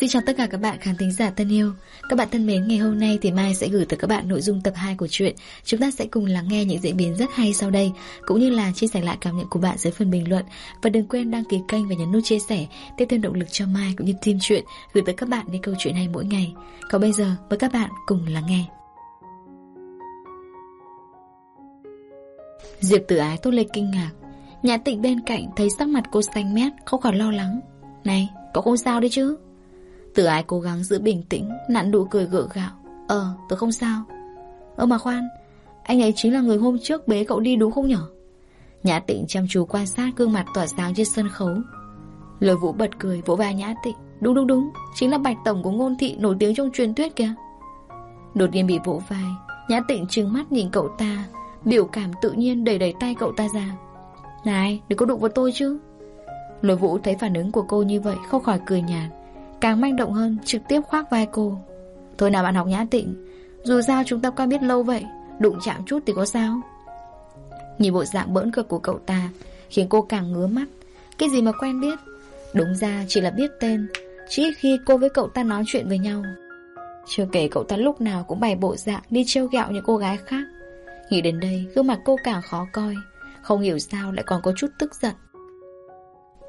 Xin chào tất cả các bạn khán thính giả thân yêu. Các bạn thân mến, ngày hôm nay thì Mai sẽ gửi tới các bạn nội dung tập 2 của truyện. Chúng ta sẽ cùng lắng nghe những diễn biến rất hay sau đây Cũng như là chia sẻ lại cảm nhận của bạn dưới phần bình luận. Và đừng quên đăng ký kênh và nhấn nút chia sẻ Tiếp thêm động lực cho Mai cũng như team truyện Gửi tới các bạn những câu chuyện hay mỗi ngày. Còn bây giờ, mời các bạn cùng lắng nghe. Diệp tử ái tốt lên kinh ngạc. Nhà tịnh bên cạnh thấy sắc mặt cô xanh mét Không khỏi lo lắng. Này, cậu không sao đấy chứ? Từ ái cố gắng giữ bình tĩnh, Nặn nụ cười gượng gạo. Ờ tôi không sao. Ơ mà khoan, Anh ấy chính là người hôm trước bế cậu đi đúng không nhở? Nhã tịnh chăm chú quan sát gương mặt tỏa sáng trên sân khấu. Lời vũ bật cười vỗ vai Nhã tịnh. Đúng đúng đúng, Chính là bạch tổng của ngôn thị nổi tiếng trong truyền thuyết kìa. Đột nhiên bị vỗ vai, Nhã tịnh trừng mắt nhìn cậu ta, Biểu cảm tự nhiên đẩy đẩy tay cậu ta ra. Này, đừng có đụng vào tôi chứ. Lôi vũ thấy phản ứng của cô như vậy, Không khỏi cười nhạt. Càng manh động hơn, trực tiếp khoác vai cô. Thôi nào bạn học nhã tịnh, Dù sao chúng ta quen biết lâu vậy, Đụng chạm chút thì có sao? Nhìn bộ dạng bỡn cợt của cậu ta, Khiến cô càng ngứa mắt. Cái gì mà quen biết? Đúng ra chỉ là biết tên, Chỉ ít khi cô với cậu ta nói chuyện với nhau. Chưa kể cậu ta lúc nào cũng bày bộ dạng Đi trêu ghẹo những cô gái khác. Nghĩ đến đây, gương mặt cô càng khó coi, Không hiểu sao lại còn có chút tức giận.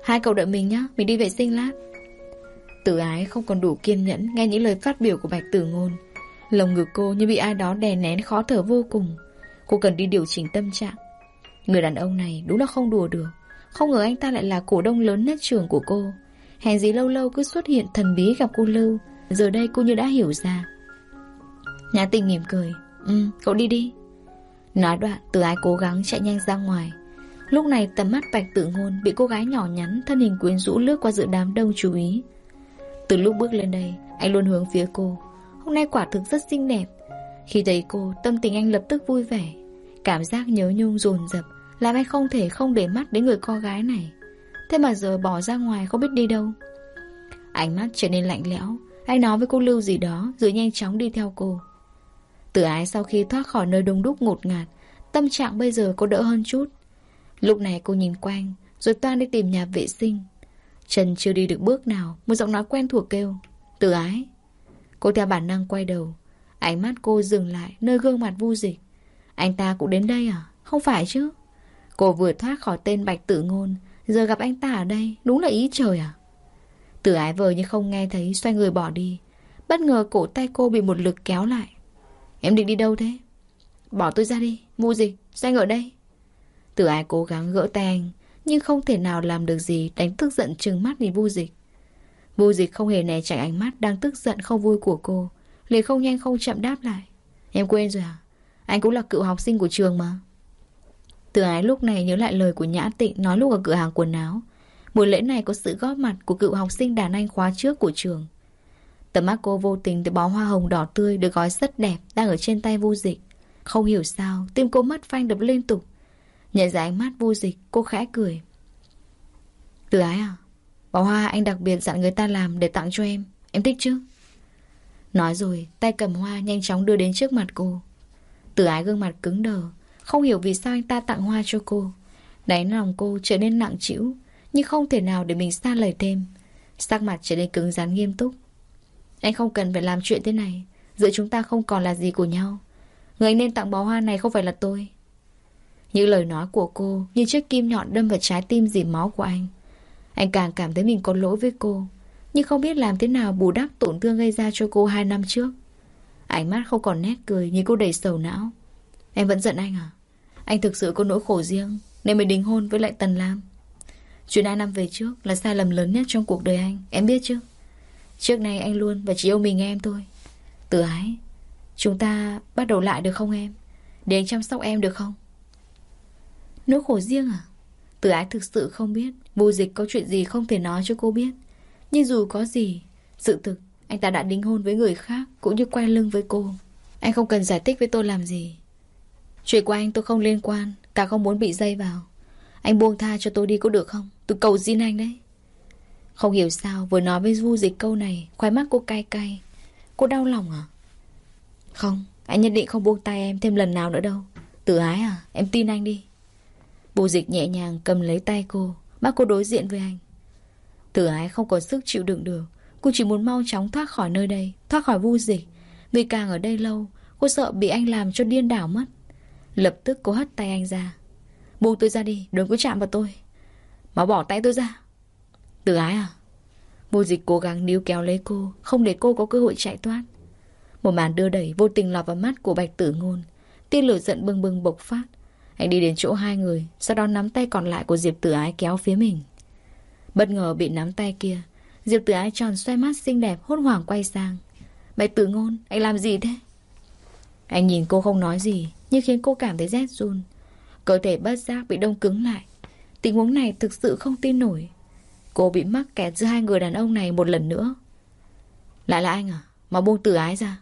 Hai cậu đợi mình nhé Mình đi vệ sinh lát. Tử ái không còn đủ kiên nhẫn nghe những lời phát biểu của Bạch Tử Ngôn. Lồng ngực cô như bị ai đó đè nén khó thở vô cùng. Cô cần đi điều chỉnh tâm trạng. Người đàn ông này đúng là không đùa được. Không ngờ anh ta lại là cổ đông lớn nhất trường của cô. Hèn gì lâu lâu cứ xuất hiện thần bí gặp cô Lưu. Giờ đây cô như đã hiểu ra. Nhã tình mỉm cười. Ừ, cậu đi đi. Nói đoạn, Tử ái cố gắng chạy nhanh ra ngoài. Lúc này tầm mắt Bạch Tử Ngôn bị cô gái nhỏ nhắn thân hình quyến rũ lướt qua giữa đám đông chú ý. Từ lúc bước lên đây, Anh luôn hướng phía cô. Hôm nay quả thực rất xinh đẹp. Khi thấy cô, tâm tình anh lập tức vui vẻ. Cảm giác nhớ nhung dồn dập, Làm anh không thể không để mắt đến người con gái này. Thế mà giờ bỏ ra ngoài không biết đi đâu. Ánh mắt trở nên lạnh lẽo. Anh nói với cô Lưu gì đó, Rồi nhanh chóng đi theo cô. Tử ái sau khi thoát khỏi nơi đông đúc ngột ngạt, Tâm trạng bây giờ cô đỡ hơn chút. Lúc này cô nhìn quanh, Rồi toan đi tìm nhà vệ sinh chân chưa đi được bước nào, Một giọng nói quen thuộc kêu Tự ái. Cô theo bản năng quay đầu, Ánh mắt cô dừng lại nơi gương mặt vu dịch. Anh ta cũng đến đây à? Không phải chứ? Cô vừa thoát khỏi tên Bạch Tử Ngôn, Giờ gặp anh ta ở đây, Đúng là ý trời à? Tử ái vờ như không nghe thấy, Xoay người bỏ đi. Bất ngờ cổ tay cô bị một lực kéo lại. Em định đi đâu thế? Bỏ tôi ra đi, Vu dịch, Xoay ở đây. Tử ái cố gắng gỡ tay anh nhưng không thể nào làm được gì Đánh tức giận trừng mắt nhìn vu dịch. Vu dịch không hề né tránh ánh mắt Đang tức giận không vui của cô, liền không nhanh không chậm đáp lại. Em quên rồi à? Anh cũng là cựu học sinh của trường mà. Từ ái lúc này nhớ lại lời của Nhã Tịnh Nói lúc ở cửa hàng quần áo. Buổi lễ này có sự góp mặt của cựu học sinh đàn anh khóa trước của trường. Tầm mắt cô vô tình từ bó hoa hồng đỏ tươi Được gói rất đẹp Đang ở trên tay vu dịch. Không hiểu sao, Tim cô mất phanh đập liên tục. Nhận ra ánh mắt vô dịch, Cô khẽ cười. Từ ái à Bó hoa anh đặc biệt dặn người ta làm để tặng cho em. Em thích chứ? Nói rồi, tay cầm hoa nhanh chóng đưa đến trước mặt cô. Từ ái gương mặt cứng đờ, Không hiểu vì sao anh ta tặng hoa cho cô. Đáy lòng cô trở nên nặng trĩu, Nhưng không thể nào để mình xa lời thêm. Sắc mặt trở nên cứng rắn nghiêm túc. Anh không cần phải làm chuyện thế này, Giữa chúng ta không còn là gì của nhau. Người anh nên tặng bó hoa này không phải là tôi những lời nói của cô như chiếc kim nhọn đâm vào trái tim dì máu của anh. Anh càng cảm thấy mình có lỗi với cô, nhưng không biết làm thế nào bù đắp tổn thương gây ra cho cô hai năm trước. Ánh mắt không còn nét cười như cô đầy sầu não. Em vẫn giận anh à? Anh thực sự có nỗi khổ riêng nên mới đính hôn với lại Tần Lam. Chuyện hai năm về trước là sai lầm lớn nhất trong cuộc đời anh, em biết chứ? Trước nay anh luôn và chỉ yêu mình em thôi. Từ ái, chúng ta bắt đầu lại được không em? Để anh chăm sóc em được không? Nỗi khổ riêng à? Từ ái thực sự không biết, Vô dịch có chuyện gì không thể nói cho cô biết. Nhưng dù có gì, Sự thực, anh ta đã đính hôn với người khác Cũng như quay lưng với cô. Anh không cần giải thích với tôi làm gì. Chuyện của anh tôi không liên quan, Cả không muốn bị dây vào. Anh buông tha cho tôi đi có được không? Tôi cầu xin anh đấy. Không hiểu sao, vừa nói với Vu dịch câu này Khoai mắt cô cay cay. Cô đau lòng à? Không, Anh nhất định không buông tay em thêm lần nào nữa đâu. Tự ái à Em tin anh đi. Bù dịch nhẹ nhàng cầm lấy tay cô Bác cô đối diện với anh. Tử ái không có sức chịu đựng được, Cô chỉ muốn mau chóng thoát khỏi nơi đây, Thoát khỏi vu dịch. Vì càng ở đây lâu, Cô sợ bị anh làm cho điên đảo mất. Lập tức cô hất tay anh ra. Buông tôi ra đi, Đừng có chạm vào tôi. Mà bỏ tay tôi ra. Tử ái à? Vô dịch cố gắng níu kéo lấy cô, Không để cô có cơ hội chạy thoát. Một màn đưa đẩy vô tình lọt vào mắt của bạch tử ngôn. Tiên lửa giận bừng bừng bộc phát anh đi đến chỗ hai người, Sau đó nắm tay còn lại của Diệp tử ái kéo phía mình. Bất ngờ bị nắm tay kia, Diệp tử ái tròn xoay mắt xinh đẹp, Hốt hoảng quay sang. Mày tử ngôn, anh làm gì thế? Anh nhìn cô không nói gì, Nhưng khiến cô cảm thấy rét run. Cơ thể bất giác bị đông cứng lại. Tình huống này thực sự không tin nổi. Cô bị mắc kẹt giữa hai người đàn ông này một lần nữa. Lại là anh à? Mà buông tử ái ra.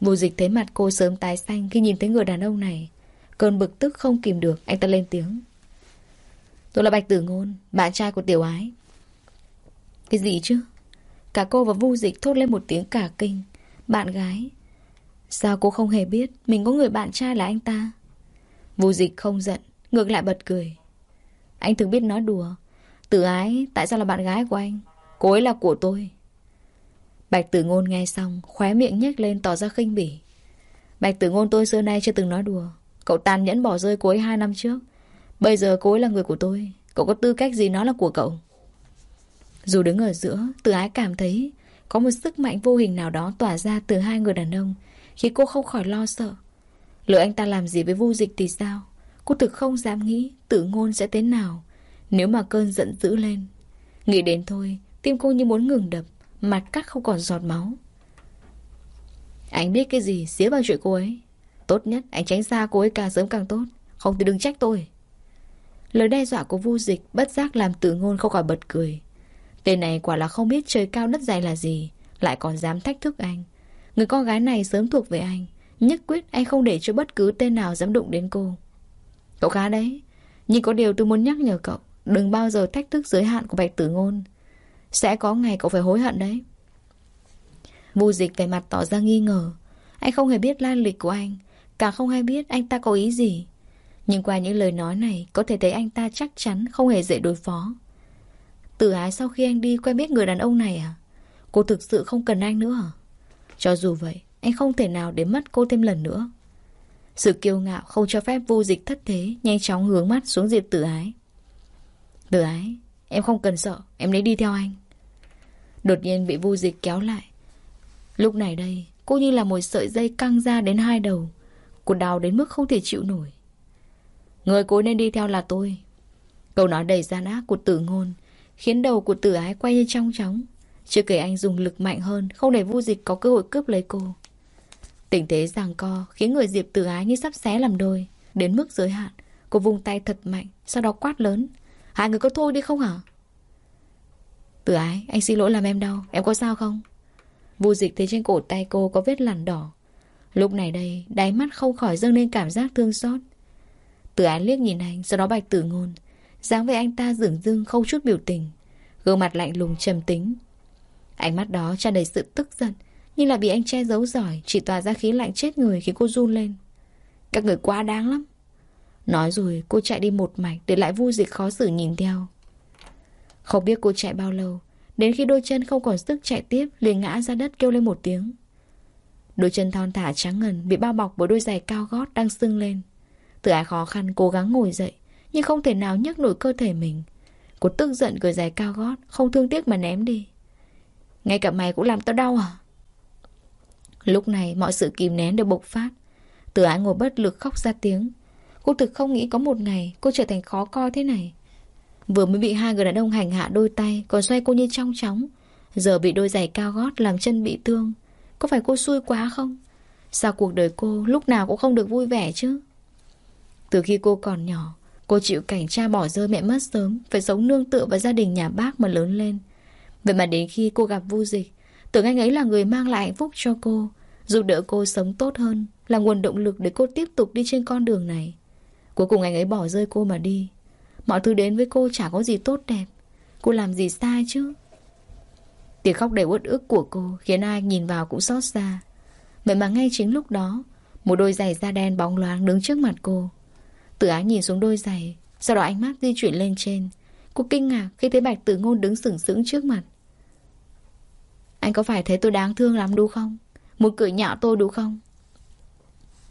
Vô dịch thấy mặt cô sớm tái xanh Khi nhìn thấy người đàn ông này. Cơn bực tức không kìm được, Anh ta lên tiếng. Tôi là Bạch Tử Ngôn, Bạn trai của Tiểu Ái. Cái gì chứ? Cả cô và Vu Dịch thốt lên một tiếng cả kinh. Bạn gái, Sao cô không hề biết Mình có người bạn trai là anh ta? Vu Dịch không giận, Ngược lại bật cười. Anh thường biết nói đùa. Tử ái, tại sao là bạn gái của anh? Cô ấy là của tôi. Bạch tử ngôn nghe xong, Khóe miệng nhếch lên tỏ ra khinh bỉ. Bạch tử ngôn, tôi xưa nay chưa từng nói đùa. Cậu tàn nhẫn bỏ rơi cô ấy hai năm trước. Bây giờ cô ấy là người của tôi. Cậu có tư cách gì nó là của cậu? Dù đứng ở giữa, từ ái cảm thấy Có một sức mạnh vô hình nào đó tỏa ra từ hai người đàn ông Khiến cô không khỏi lo sợ. Lỡ anh ta làm gì với vô dịch thì sao? Cô thực không dám nghĩ Tử ngôn sẽ thế nào nếu mà cơn giận dữ lên. Nghĩ đến thôi, Tim cô như muốn ngừng đập, Mặt cắt không còn giọt máu. Anh biết cái gì xía vào chuyện cô ấy? Tốt nhất. Anh tránh xa cô ấy càng sớm càng tốt. Không thì đừng trách tôi. Lời đe dọa của vu dịch Bất giác làm tử ngôn không khỏi bật cười. Tên này quả là không biết trời cao đất dày là gì, Lại còn dám thách thức anh. Người con gái này sớm thuộc về anh, Nhất quyết anh không để cho bất cứ tên nào dám đụng đến cô. Cậu khá đấy, Nhưng có điều tôi muốn nhắc nhở cậu, Đừng bao giờ thách thức giới hạn của bạch tử ngôn. Sẽ có ngày cậu phải hối hận đấy. Vu dịch về mặt tỏ ra nghi ngờ. Anh không hề biết lai lịch của anh Càng không ai biết anh ta có ý gì. Nhưng qua những lời nói này, Có thể thấy anh ta chắc chắn không hề dễ đối phó. Tử ái sau khi anh đi quen biết người đàn ông này à? Cô thực sự không cần anh nữa à? Cho dù vậy, Anh không thể nào để mất cô thêm lần nữa. Sự kiêu ngạo không cho phép vô dịch thất thế, Nhanh chóng hướng mắt xuống Diệp tử ái. Tử ái, Em không cần sợ, Em lấy đi theo anh. Đột nhiên bị vu dịch kéo lại. Lúc này đây, Cô như là một sợi dây căng ra đến hai đầu. Cô đau đến mức không thể chịu nổi. Người cô nên đi theo là tôi. Câu nói đầy gian ác của tử ngôn Khiến đầu của tử ái quay như trong chóng. Chưa kể anh dùng lực mạnh hơn, Không để vu dịch có cơ hội cướp lấy cô. Tình thế giằng co Khiến người diệp tử ái như sắp xé làm đôi. Đến mức giới hạn, Cô vung tay thật mạnh, Sau đó quát lớn. Hai người có thôi đi không hả? Tử ái, Anh xin lỗi làm em đau. Em có sao không? Vu dịch thấy trên cổ tay cô có vết lằn đỏ. Lúc này đây, Đáy mắt không khỏi dâng lên cảm giác thương xót. Từ ái liếc nhìn anh, Sau đó bạch tử ngôn. Dáng vẻ anh ta dửng dưng, không chút biểu tình. Gương mặt lạnh lùng, trầm tính. Ánh mắt đó tràn đầy sự tức giận Nhưng là bị anh che giấu giỏi, Chỉ tỏa ra khí lạnh chết người khiến cô run lên. Các người quá đáng lắm. Nói rồi, cô chạy đi một mạch Để lại vu dịch khó xử nhìn theo. Không biết cô chạy bao lâu, Đến khi đôi chân không còn sức chạy tiếp, liền ngã ra đất kêu lên một tiếng. Đôi chân thon thả trắng ngần Bị bao bọc bởi đôi giày cao gót đang sưng lên Tự ái khó khăn cố gắng ngồi dậy, Nhưng không thể nào nhấc nổi cơ thể mình Cô tức giận cởi giày cao gót, Không thương tiếc mà ném đi Ngay cả mày cũng làm tao đau à Lúc này mọi sự kìm nén đều bộc phát Từ ái ngồi bất lực khóc ra tiếng Cô thực không nghĩ có một ngày cô trở thành khó coi thế này. Vừa mới bị hai người đàn ông hành hạ đôi tay, còn xoay cô như trong chóng. Giờ bị đôi giày cao gót làm chân bị thương. Có phải cô xui quá không? Sao cuộc đời cô lúc nào cũng không được vui vẻ chứ? Từ khi cô còn nhỏ, cô chịu cảnh cha bỏ rơi mẹ mất sớm, phải sống nương tựa vào gia đình nhà bác mà lớn lên. Vậy mà đến khi cô gặp vu dịch, tưởng anh ấy là người mang lại hạnh phúc cho cô, giúp đỡ cô sống tốt hơn, là nguồn động lực để cô tiếp tục đi trên con đường này. Cuối cùng anh ấy bỏ rơi cô mà đi Mọi thứ đến với cô chả có gì tốt đẹp Cô làm gì sai chứ Tiếng khóc đầy uất ức của cô Khiến ai nhìn vào cũng xót xa Vậy mà ngay chính lúc đó, Một đôi giày da đen bóng loáng đứng trước mặt cô Tử ái nhìn xuống đôi giày, Sau đó ánh mắt di chuyển lên trên Cô kinh ngạc khi thấy bạch tử ngôn đứng sừng sững trước mặt Anh có phải thấy tôi đáng thương lắm đúng không? Muốn cười nhạo tôi đúng không?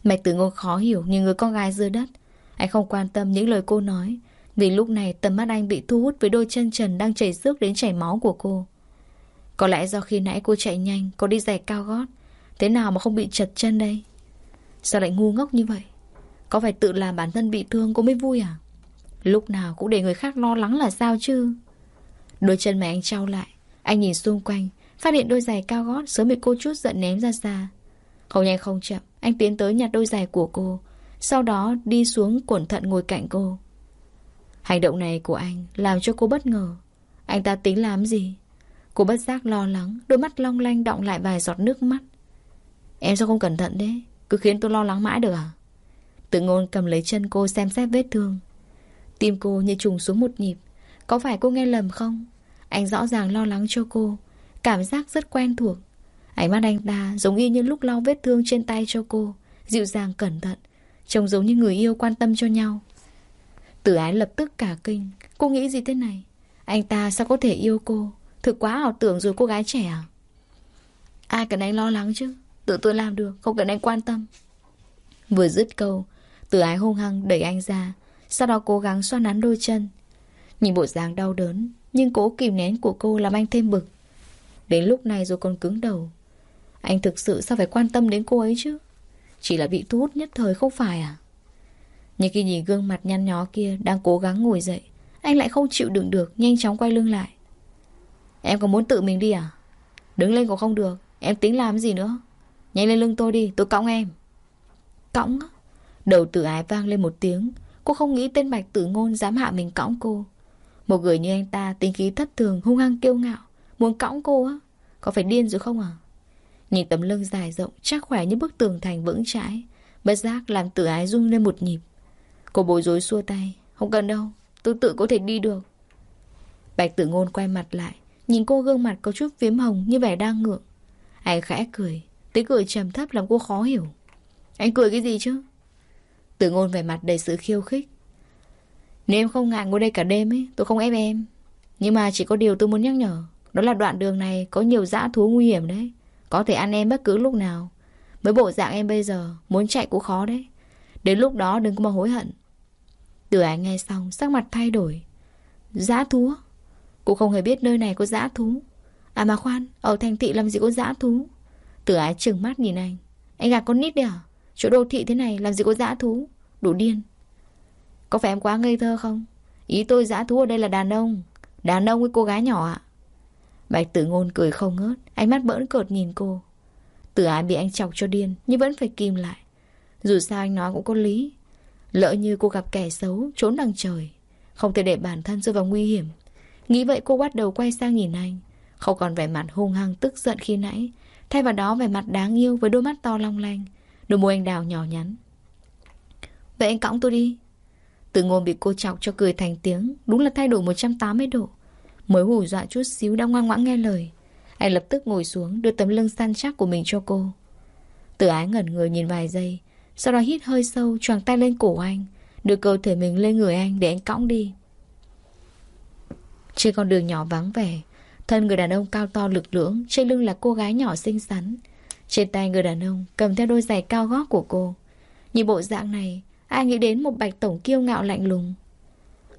bạch tử ngôn khó hiểu như người con gái dưới đất. Anh không quan tâm những lời cô nói. Vì lúc này tầm mắt anh bị thu hút với đôi chân trần đang chảy xước đến chảy máu của cô. Có lẽ do khi nãy cô chạy nhanh, có đi giày cao gót. Thế nào mà không bị chật chân đây? Sao lại ngu ngốc như vậy? Có phải tự làm bản thân bị thương cô mới vui à? Lúc nào cũng để người khác lo lắng là sao chứ? Đôi chân mày anh trao lại. Anh nhìn xung quanh, phát hiện đôi giày cao gót sớm bị cô chút giận ném ra xa. Không nhanh không chậm, anh tiến tới nhặt đôi giày của cô. Sau đó đi xuống cẩn thận ngồi cạnh cô. Hành động này của anh làm cho cô bất ngờ. Anh ta tính làm gì? Cô bất giác lo lắng, đôi mắt long lanh động lại vài giọt nước mắt. Em sao không cẩn thận thế? Cứ khiến tôi lo lắng mãi được à? Tự ngôn cầm lấy chân cô xem xét vết thương. Tim cô như trùng xuống một nhịp. Có phải cô nghe lầm không? Anh rõ ràng lo lắng cho cô. Cảm giác rất quen thuộc. Ánh mắt anh ta giống y như lúc lau vết thương trên tay cho cô. Dịu dàng cẩn thận. Trông giống như người yêu quan tâm cho nhau. Tử ái lập tức cả kinh. Cô nghĩ gì thế này? Anh ta sao có thể yêu cô? Thực quá ảo tưởng rồi cô gái trẻ à? Ai cần anh lo lắng chứ? Tự tôi làm được, không cần anh quan tâm. Vừa dứt câu, từ ái hung hăng đẩy anh ra. Sau đó cố gắng xoa nắn đôi chân. Nhìn bộ dáng đau đớn, nhưng cố kìm nén của cô làm anh thêm bực. Đến lúc này rồi còn cứng đầu. Anh thực sự sao phải quan tâm đến cô ấy chứ? Chỉ là bị thu hút nhất thời không phải à? Nhưng khi nhìn gương mặt nhăn nhó kia đang cố gắng ngồi dậy, anh lại không chịu đựng được, nhanh chóng quay lưng lại. Em có muốn tự mình đi à? Đứng lên cũng không được, em tính làm gì nữa? Nhanh lên lưng tôi đi, tôi cõng em. Cõng á? Đầu tử ái vang lên một tiếng, cô không nghĩ tên bạch tử ngôn dám hạ mình cõng cô. Một người như anh ta tính khí thất thường, hung hăng kiêu ngạo, muốn cõng cô á? Có phải điên rồi không à? Nhìn tấm lưng dài rộng, chắc khỏe như bức tường thành vững chãi, bất giác làm tử ái rung lên một nhịp. Cô bối rối xua tay Không cần đâu Tôi tự có thể đi được Bạch tử ngôn quay mặt lại Nhìn cô gương mặt có chút phiếm hồng như vẻ đang ngượng. Anh khẽ cười, Tiếng cười trầm thấp làm cô khó hiểu. Anh cười cái gì chứ? Tử ngôn vẻ mặt đầy sự khiêu khích. Nếu em không ngại ngồi đây cả đêm ấy, Tôi không ép em. Nhưng mà chỉ có điều tôi muốn nhắc nhở, Đó là đoạn đường này có nhiều dã thú nguy hiểm đấy. Có thể ăn em bất cứ lúc nào. Với bộ dạng em bây giờ, Muốn chạy cũng khó đấy. Đến lúc đó đừng có mà hối hận. Từ ái nghe xong, sắc mặt thay đổi. Dã thú? Cô không hề biết nơi này có dã thú. À mà khoan, Ở thành thị làm gì có dã thú? Tử ái trừng mắt nhìn anh. Anh gạt con nít đi à? Chỗ đô thị thế này làm gì có dã thú? Đủ điên. Có phải em quá ngây thơ không? Ý tôi dã thú ở đây là đàn ông. Đàn ông với cô gái nhỏ ạ. Bạch tử ngôn cười không ngớt, Ánh mắt bỡn cợt nhìn cô. Tử ái bị anh chọc cho điên, Nhưng vẫn phải kìm lại. Dù sao anh nói cũng có lý. Lỡ như cô gặp kẻ xấu, Trốn đằng trời, Không thể để bản thân rơi vào nguy hiểm. Nghĩ vậy cô bắt đầu quay sang nhìn anh. Không còn vẻ mặt hung hăng tức giận khi nãy, Thay vào đó vẻ mặt đáng yêu Với đôi mắt to long lanh, Đôi môi anh đào nhỏ nhắn. Vậy anh cõng tôi đi. Từ ngôn bị cô chọc cho cười thành tiếng, Đúng là thay đổi 180 độ. Mới hù dọa chút xíu đã ngoan ngoãn nghe lời. Anh lập tức ngồi xuống, Đưa tấm lưng săn chắc của mình cho cô. Từ ái ngẩn người nhìn vài giây, sau đó hít hơi sâu, choàng tay lên cổ anh, Đưa cơ thể mình lên người anh để anh cõng đi. Trên con đường nhỏ vắng vẻ, Thân người đàn ông cao to lực lưỡng, Trên lưng là cô gái nhỏ xinh xắn. Trên tay người đàn ông cầm theo đôi giày cao gót của cô. Nhìn bộ dạng này, Ai nghĩ đến một bạch tổng kiêu ngạo lạnh lùng.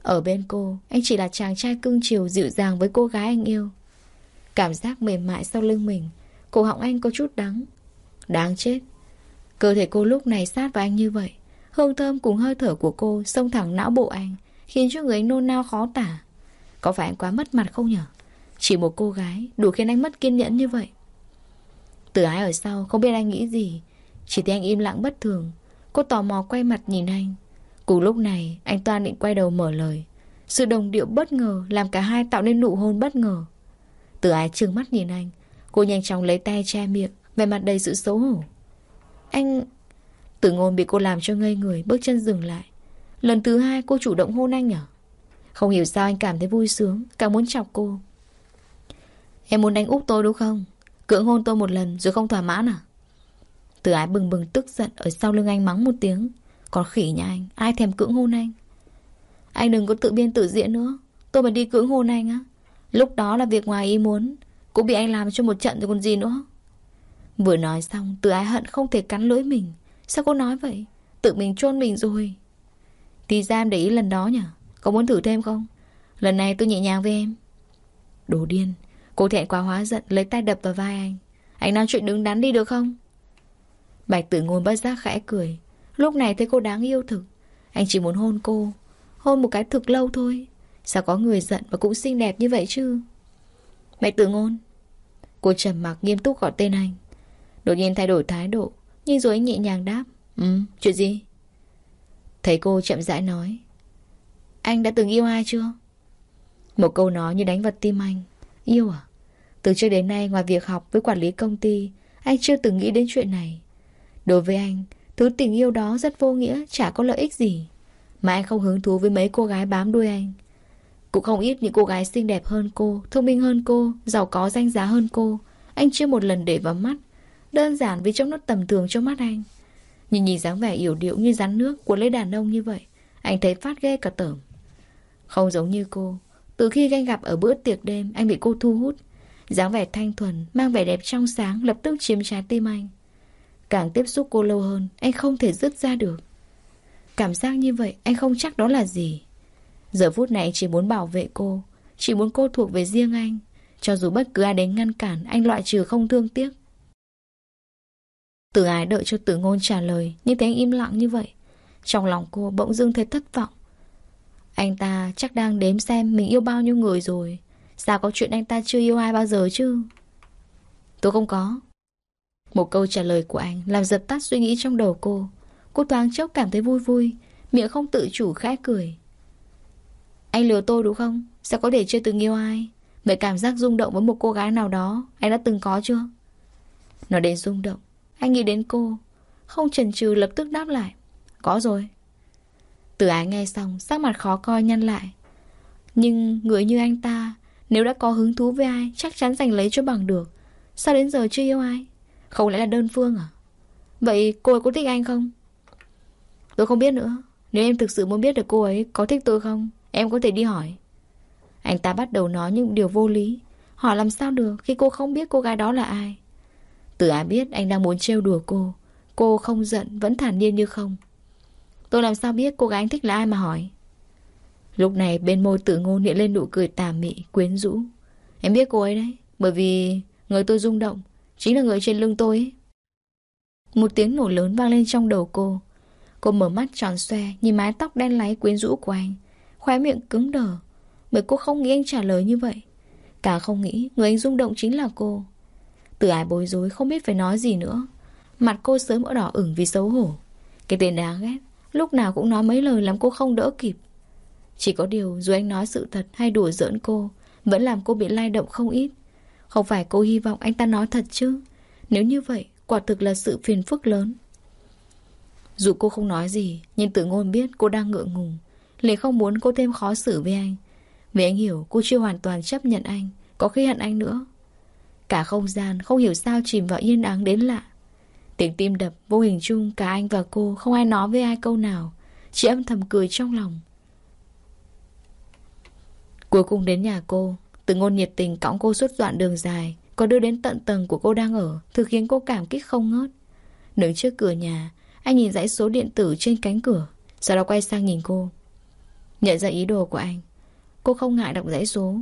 Ở bên cô, Anh chỉ là chàng trai cưng chiều dịu dàng với cô gái anh yêu. Cảm giác mềm mại sau lưng mình, Cổ họng anh có chút đắng. Đáng chết. Cơ thể cô lúc này sát vào anh như vậy, Hương thơm cùng hơi thở của cô Xông thẳng não bộ anh, Khiến cho người anh nôn nao khó tả. Có phải anh quá mất mặt không nhở? Chỉ một cô gái, đủ khiến anh mất kiên nhẫn như vậy. Từ ái ở sau, không biết anh nghĩ gì. Chỉ thấy anh im lặng bất thường. Cô tò mò quay mặt nhìn anh. Cùng lúc này, anh Toan định quay đầu mở lời. Sự đồng điệu bất ngờ Làm cả hai tạo nên nụ hôn bất ngờ. Từ ái trừng mắt nhìn anh. Cô nhanh chóng lấy tay che miệng Về mặt đầy sự xấu hổ. Anh... Tử ngôn bị cô làm cho ngây người, Bước chân dừng lại. Lần thứ hai cô chủ động hôn anh nhở. Không hiểu sao anh cảm thấy vui sướng, Càng muốn chọc cô. Em muốn đánh úp tôi đúng không? Cưỡng hôn tôi một lần rồi không thỏa mãn à? Từ ái bừng bừng tức giận Ở sau lưng anh mắng một tiếng. Còn khỉ nhà anh, Ai thèm cưỡng hôn anh? Anh đừng có tự biên tự diễn nữa. Tôi mà đi cưỡng hôn anh á, Lúc đó là việc ngoài ý muốn. Cũng bị anh làm cho một trận rồi còn gì nữa. Vừa nói xong, Từ ái hận không thể cắn lưỡi mình. Sao cô nói vậy? Tự mình chôn mình rồi. Thì ra em để ý lần đó nhỉ có muốn thử thêm không? Lần này tôi nhẹ nhàng với em. Đồ điên. Cô thẹn quá hóa giận Lấy tay đập vào vai anh. Anh nói chuyện đứng đắn đi được không? Bạch tử ngôn bất giác khẽ cười. Lúc này thấy cô đáng yêu thực. Anh chỉ muốn hôn cô. Hôn một cái thực lâu thôi. Sao có người giận và cũng xinh đẹp như vậy chứ? Bạch tử ngôn. Cô trầm mặc nghiêm túc gọi tên anh. Đột nhiên thay đổi thái độ Nhưng rồi anh nhẹ nhàng đáp. Ừ, chuyện gì? Thấy cô chậm rãi nói. Anh đã từng yêu ai chưa? Một câu nói như đánh vào tim anh. Yêu à? Từ trước đến nay, ngoài việc học với quản lý công ty, Anh chưa từng nghĩ đến chuyện này. Đối với anh, Thứ tình yêu đó rất vô nghĩa, Chả có lợi ích gì. Mà anh không hứng thú với mấy cô gái bám đuôi anh. Cũng không ít những cô gái xinh đẹp hơn cô, Thông minh hơn cô, Giàu có danh giá hơn cô. Anh chưa một lần để vào mắt. Đơn giản vì trông nó tầm thường trong mắt anh. Nhìn nhìn dáng vẻ yểu điệu như rắn nước Của lấy đàn ông như vậy, Anh thấy phát ghê cả tởm. Không giống như cô. Từ khi anh gặp ở bữa tiệc đêm, Anh bị cô thu hút. Dáng vẻ thanh thuần, Mang vẻ đẹp trong sáng Lập tức chiếm trái tim anh. Càng tiếp xúc cô lâu hơn, Anh không thể dứt ra được. Cảm giác như vậy, anh không chắc đó là gì. Giờ phút này chỉ muốn bảo vệ cô, Chỉ muốn cô thuộc về riêng anh. Cho dù bất cứ ai đến ngăn cản, Anh loại trừ không thương tiếc. Tử ái đợi cho tử ngôn trả lời, Nhưng thấy anh im lặng như vậy. Trong lòng cô bỗng dưng thấy thất vọng. Anh ta chắc đang đếm xem Mình yêu bao nhiêu người rồi. Sao có chuyện anh ta chưa yêu ai bao giờ chứ? Tôi không có. Một câu trả lời của anh Làm dập tắt suy nghĩ trong đầu cô. Cô thoáng chốc cảm thấy vui vui, Miệng không tự chủ khẽ cười. Anh lừa tôi đúng không? Sao có thể chưa từng yêu ai? Vậy cảm giác rung động với một cô gái nào đó, Anh đã từng có chưa? Nói đến rung động, anh nghĩ đến cô, Không chần chừ lập tức đáp lại. Có rồi. Từ ái nghe xong, sắc mặt khó coi nhăn lại. Nhưng người như anh ta, Nếu đã có hứng thú với ai, Chắc chắn giành lấy cho bằng được. Sao đến giờ chưa yêu ai? Không lẽ là đơn phương à? Vậy cô ấy có thích anh không? Tôi không biết nữa. Nếu em thực sự muốn biết được cô ấy, có thích tôi không? Em có thể đi hỏi. Anh ta bắt đầu nói những điều vô lý. Hỏi làm sao được khi cô không biết cô gái đó là ai? Từ ái biết anh đang muốn trêu đùa cô. Cô không giận, Vẫn thản nhiên như không. Tôi làm sao biết cô gái anh thích là ai mà hỏi? Lúc này bên môi tự ngôn hiện lên nụ cười tà mị, quyến rũ. Em biết cô ấy đấy Bởi vì người tôi rung động Chính là người trên lưng tôi ấy. Một tiếng nổ lớn vang lên trong đầu cô. Cô mở mắt tròn xoe Nhìn mái tóc đen láy quyến rũ của anh. Khóe miệng cứng đờ Bởi cô không nghĩ anh trả lời như vậy. Cả không nghĩ người anh rung động chính là cô. Từ ái bối rối không biết phải nói gì nữa. Mặt cô sớm ở đỏ ửng vì xấu hổ. Cái tên đáng ghét. Lúc nào cũng nói mấy lời làm cô không đỡ kịp. Chỉ có điều dù anh nói sự thật hay đùa giỡn cô, Vẫn làm cô bị lay động không ít. Không phải cô hy vọng anh ta nói thật chứ? Nếu như vậy, Quả thực là sự phiền phức lớn. Dù cô không nói gì, Nhưng tự ngôn biết cô đang ngượng ngùng liền không muốn cô thêm khó xử với anh. Vì anh hiểu cô chưa hoàn toàn chấp nhận anh, Có khi hận anh nữa. Cả không gian không hiểu sao chìm vào yên ắng đến lạ. Tiếng tim đập vô hình chung cả anh và cô, Không ai nói với ai câu nào. Chỉ âm thầm cười trong lòng. Cuối cùng đến nhà cô, Từ ngôn nhiệt tình cõng cô suốt đoạn đường dài Còn đưa đến tận tầng của cô đang ở, Thực khiến cô cảm kích không ngớt. Đứng trước cửa nhà, Anh nhìn dãy số điện tử trên cánh cửa, Sau đó quay sang nhìn cô. Nhận ra ý đồ của anh. Cô không ngại đọc dãy số.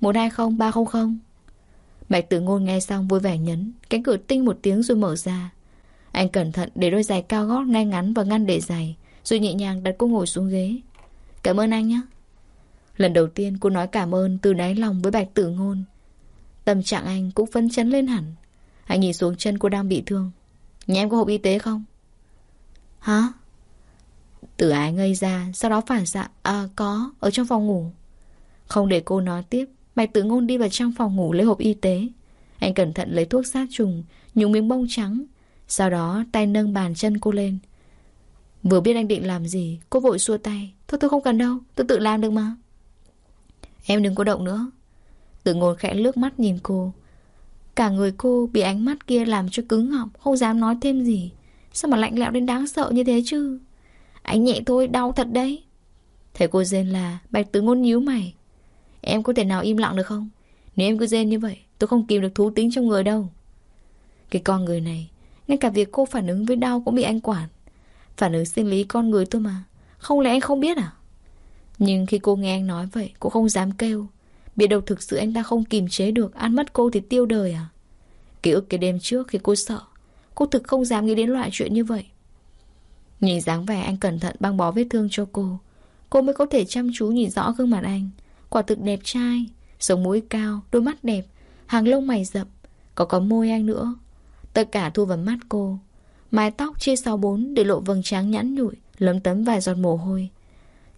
120 300 Bạch tử ngôn nghe xong vui vẻ nhấn, Cánh cửa tinh một tiếng rồi mở ra. Anh cẩn thận để đôi giày cao gót ngay ngắn và ngăn để giày Rồi nhẹ nhàng đặt cô ngồi xuống ghế. Cảm ơn anh nhé. Lần đầu tiên cô nói cảm ơn từ đáy lòng với bạch tử ngôn. Tâm trạng anh cũng phấn chấn lên hẳn. Anh nhìn xuống chân cô đang bị thương. Nhà em có hộp y tế không? Hả? Tử ái ngây ra Sau đó phản xạ. À có, ở trong phòng ngủ. Không để cô nói tiếp Bạch tử ngôn đi vào trong phòng ngủ lấy hộp y tế. Anh cẩn thận lấy thuốc sát trùng Nhúng miếng bông trắng sau đó tay nâng bàn chân cô lên. Vừa biết anh định làm gì, Cô vội xua tay. Thôi tôi không cần đâu, Tôi tự làm được mà. Em đừng có động nữa. Tự ngồi khẽ lướt mắt nhìn cô. Cả người cô bị ánh mắt kia làm cho cứng họng, Không dám nói thêm gì. Sao mà lạnh lẽo đến đáng sợ như thế chứ? Anh nhẹ thôi, đau thật đấy. Thấy cô rên là, Bạch tử ngôn nhíu mày. Em có thể nào im lặng được không? Nếu em cứ rên như vậy, Tôi không kìm được thú tính trong người đâu. Cái con người này ngay cả việc cô phản ứng với đau cũng bị anh quản. Phản ứng sinh lý con người tôi mà. Không lẽ anh không biết à? Nhưng khi cô nghe anh nói vậy Cô không dám kêu. Biết đâu thực sự anh ta không kìm chế được Ăn mất cô thì tiêu đời à? Ký ức cái đêm trước khi cô sợ Cô thực không dám nghĩ đến loại chuyện như vậy. Nhìn dáng vẻ anh cẩn thận băng bó vết thương cho cô Cô mới có thể chăm chú nhìn rõ gương mặt anh. Quả thực đẹp trai Sống mũi cao, đôi mắt đẹp Hàng lông mày rậm Có có môi anh nữa. Tất cả thu vào mắt cô. Mái tóc chia sau bốn để lộ vầng trán nhẵn nhụi, Lấm tấm vài giọt mồ hôi.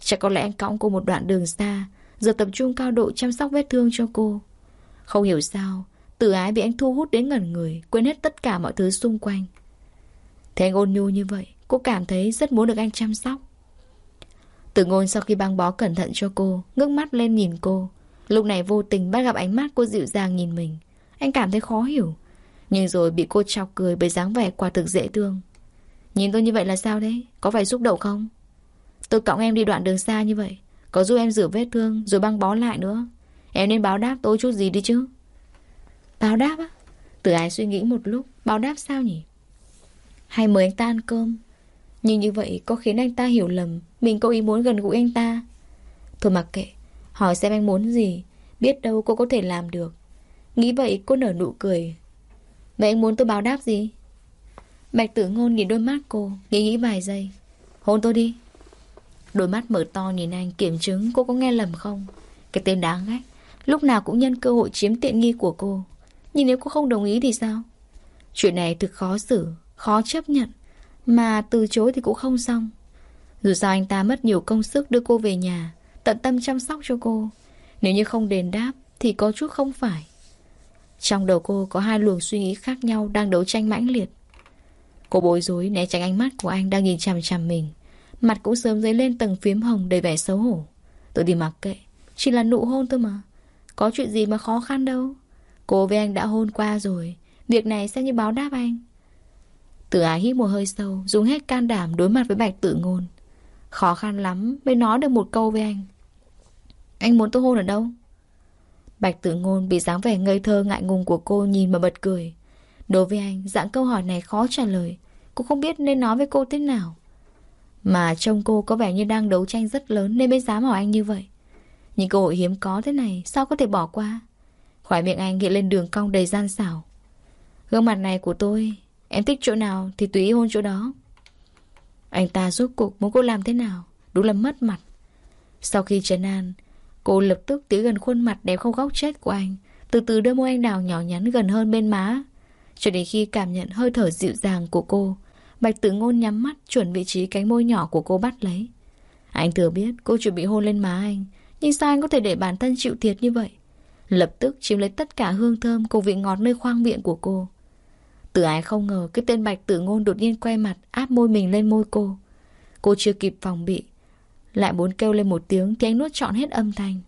Chắc có lẽ anh cõng cô một đoạn đường xa, Giờ tập trung cao độ chăm sóc vết thương cho cô. Không hiểu sao Tử ái bị anh thu hút đến ngẩn người, Quên hết tất cả mọi thứ xung quanh. Thế anh ôn nhu như vậy, Cô cảm thấy rất muốn được anh chăm sóc. Tử ngôn sau khi băng bó cẩn thận cho cô, Ngước mắt lên nhìn cô. Lúc này vô tình bắt gặp ánh mắt cô dịu dàng nhìn mình. Anh cảm thấy khó hiểu. Nhưng rồi bị cô chọc cười bởi dáng vẻ quả thực dễ thương. Nhìn tôi như vậy là sao đấy? Có phải xúc động không? Tôi cõng em đi đoạn đường xa như vậy. Có giúp em rửa vết thương rồi băng bó lại nữa. Em nên báo đáp tôi chút gì đi chứ? Báo đáp á? Tử ái suy nghĩ một lúc, Báo đáp sao nhỉ? Hay mời anh ta ăn cơm? Nhưng như vậy có khiến anh ta hiểu lầm Mình có ý muốn gần gũi anh ta. Thôi mặc kệ, Hỏi xem anh muốn gì. Biết đâu cô có thể làm được. Nghĩ vậy cô nở nụ cười. Vậy anh muốn tôi báo đáp gì? Bạch tử ngôn nhìn đôi mắt cô, Nghĩ nghĩ vài giây. Hôn tôi đi. Đôi mắt mở to nhìn anh, kiểm chứng cô có nghe lầm không? Cái tên đáng ghét, Lúc nào cũng nhân cơ hội chiếm tiện nghi của cô. Nhưng nếu cô không đồng ý thì sao? Chuyện này thực khó xử, Khó chấp nhận, Mà từ chối thì cũng không xong. Dù sao anh ta mất nhiều công sức đưa cô về nhà, Tận tâm chăm sóc cho cô. Nếu như không đền đáp Thì có chút không phải. Trong đầu cô có hai luồng suy nghĩ khác nhau Đang đấu tranh mãnh liệt. Cô bối rối né tránh ánh mắt của anh Đang nhìn chằm chằm mình. Mặt cũng sớm dấy lên tầng phiếm hồng đầy vẻ xấu hổ. Tôi đi mặc kệ, Chỉ là nụ hôn thôi mà. Có chuyện gì mà khó khăn đâu. Cô với anh đã hôn qua rồi, Việc này sẽ như báo đáp anh. Tử ái hít một hơi sâu, Dùng hết can đảm đối mặt với bạch tự ngôn. Khó khăn lắm mới nói được một câu với anh. Anh muốn tôi hôn ở đâu? Bạch tử ngôn bị dáng vẻ ngây thơ ngại ngùng của cô nhìn mà bật cười. Đối với anh, dạng câu hỏi này khó trả lời. Cô không biết nên nói với cô thế nào. Mà trông cô có vẻ như đang đấu tranh rất lớn Nên mới dám hỏi anh như vậy. Những cơ hội hiếm có thế này Sao có thể bỏ qua? Khỏi miệng anh hiện lên đường cong đầy gian xảo. Gương mặt này của tôi Em thích chỗ nào thì tùy hôn chỗ đó. Anh ta rốt cuộc muốn cô làm thế nào Đúng là mất mặt. Sau khi trấn an Cô lập tức tiến gần khuôn mặt đẹp không góc chết của anh, Từ từ đưa môi anh đào nhỏ nhắn gần hơn bên má. Cho đến khi cảm nhận hơi thở dịu dàng của cô, Bạch tử ngôn nhắm mắt Chuẩn vị trí cánh môi nhỏ của cô bắt lấy. Anh thừa biết cô chuẩn bị hôn lên má anh, Nhưng sao anh có thể để bản thân chịu thiệt như vậy? Lập tức chiếm lấy tất cả hương thơm Cùng vị ngọt nơi khoang miệng của cô. Tử ái không ngờ Cái tên bạch tử ngôn đột nhiên quay mặt Áp môi mình lên môi cô. Cô chưa kịp phòng bị lại muốn kêu lên một tiếng Thì anh nuốt trọn hết âm thanh.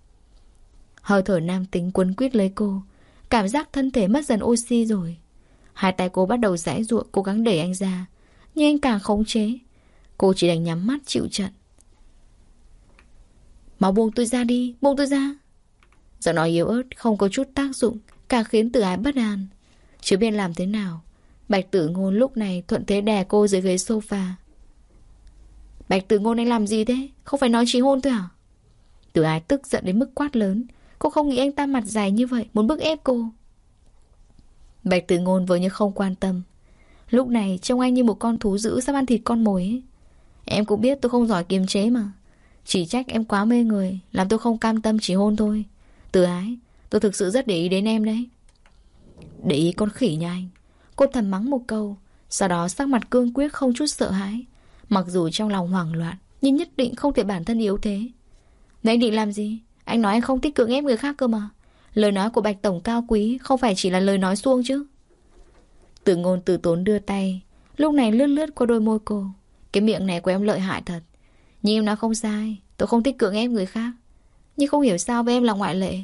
Hơi thở nam tính quấn quýt lấy cô. Cảm giác thân thể mất dần oxy rồi. Hai tay cô bắt đầu rãi ruộng, Cố gắng đẩy anh ra. Nhưng anh càng khống chế. Cô chỉ đành nhắm mắt chịu trận. Mau buông tôi ra đi, Buông tôi ra. Giọng nói yếu ớt, không có chút tác dụng, Càng khiến tử ái bất an. Chứ biết làm thế nào? Bạch tử ngôn lúc này thuận thế đè cô dưới ghế sofa. Bạch tử ngôn anh làm gì thế? Không phải nói chỉ hôn thôi à? Tử ái tức giận đến mức quát lớn. Cô không nghĩ anh ta mặt dài như vậy, Muốn bức ép cô. Bạch tử ngôn vừa như không quan tâm. Lúc này, trông anh như một con thú dữ Sắp ăn thịt con mồi ấy. Em cũng biết tôi không giỏi kiềm chế mà. Chỉ trách em quá mê người, Làm tôi không cam tâm chỉ hôn thôi. Từ ái, Tôi thực sự rất để ý đến em đấy. Để ý con khỉ nhà anh. Cô thầm mắng một câu, Sau đó sắc mặt cương quyết không chút sợ hãi. Mặc dù trong lòng hoảng loạn, Nhưng nhất định không thể bản thân yếu thế. Vậy anh định làm gì? Anh nói anh không thích cưỡng ép người khác cơ mà. Lời nói của Bạch Tổng cao quý Không phải chỉ là lời nói suông chứ. Từ ngôn từ tốn đưa tay, Lúc này lướt lướt qua đôi môi cô. Cái miệng này của em lợi hại thật. Nhưng em nói không sai, Tôi không thích cưỡng ép người khác. Nhưng không hiểu sao với em là ngoại lệ.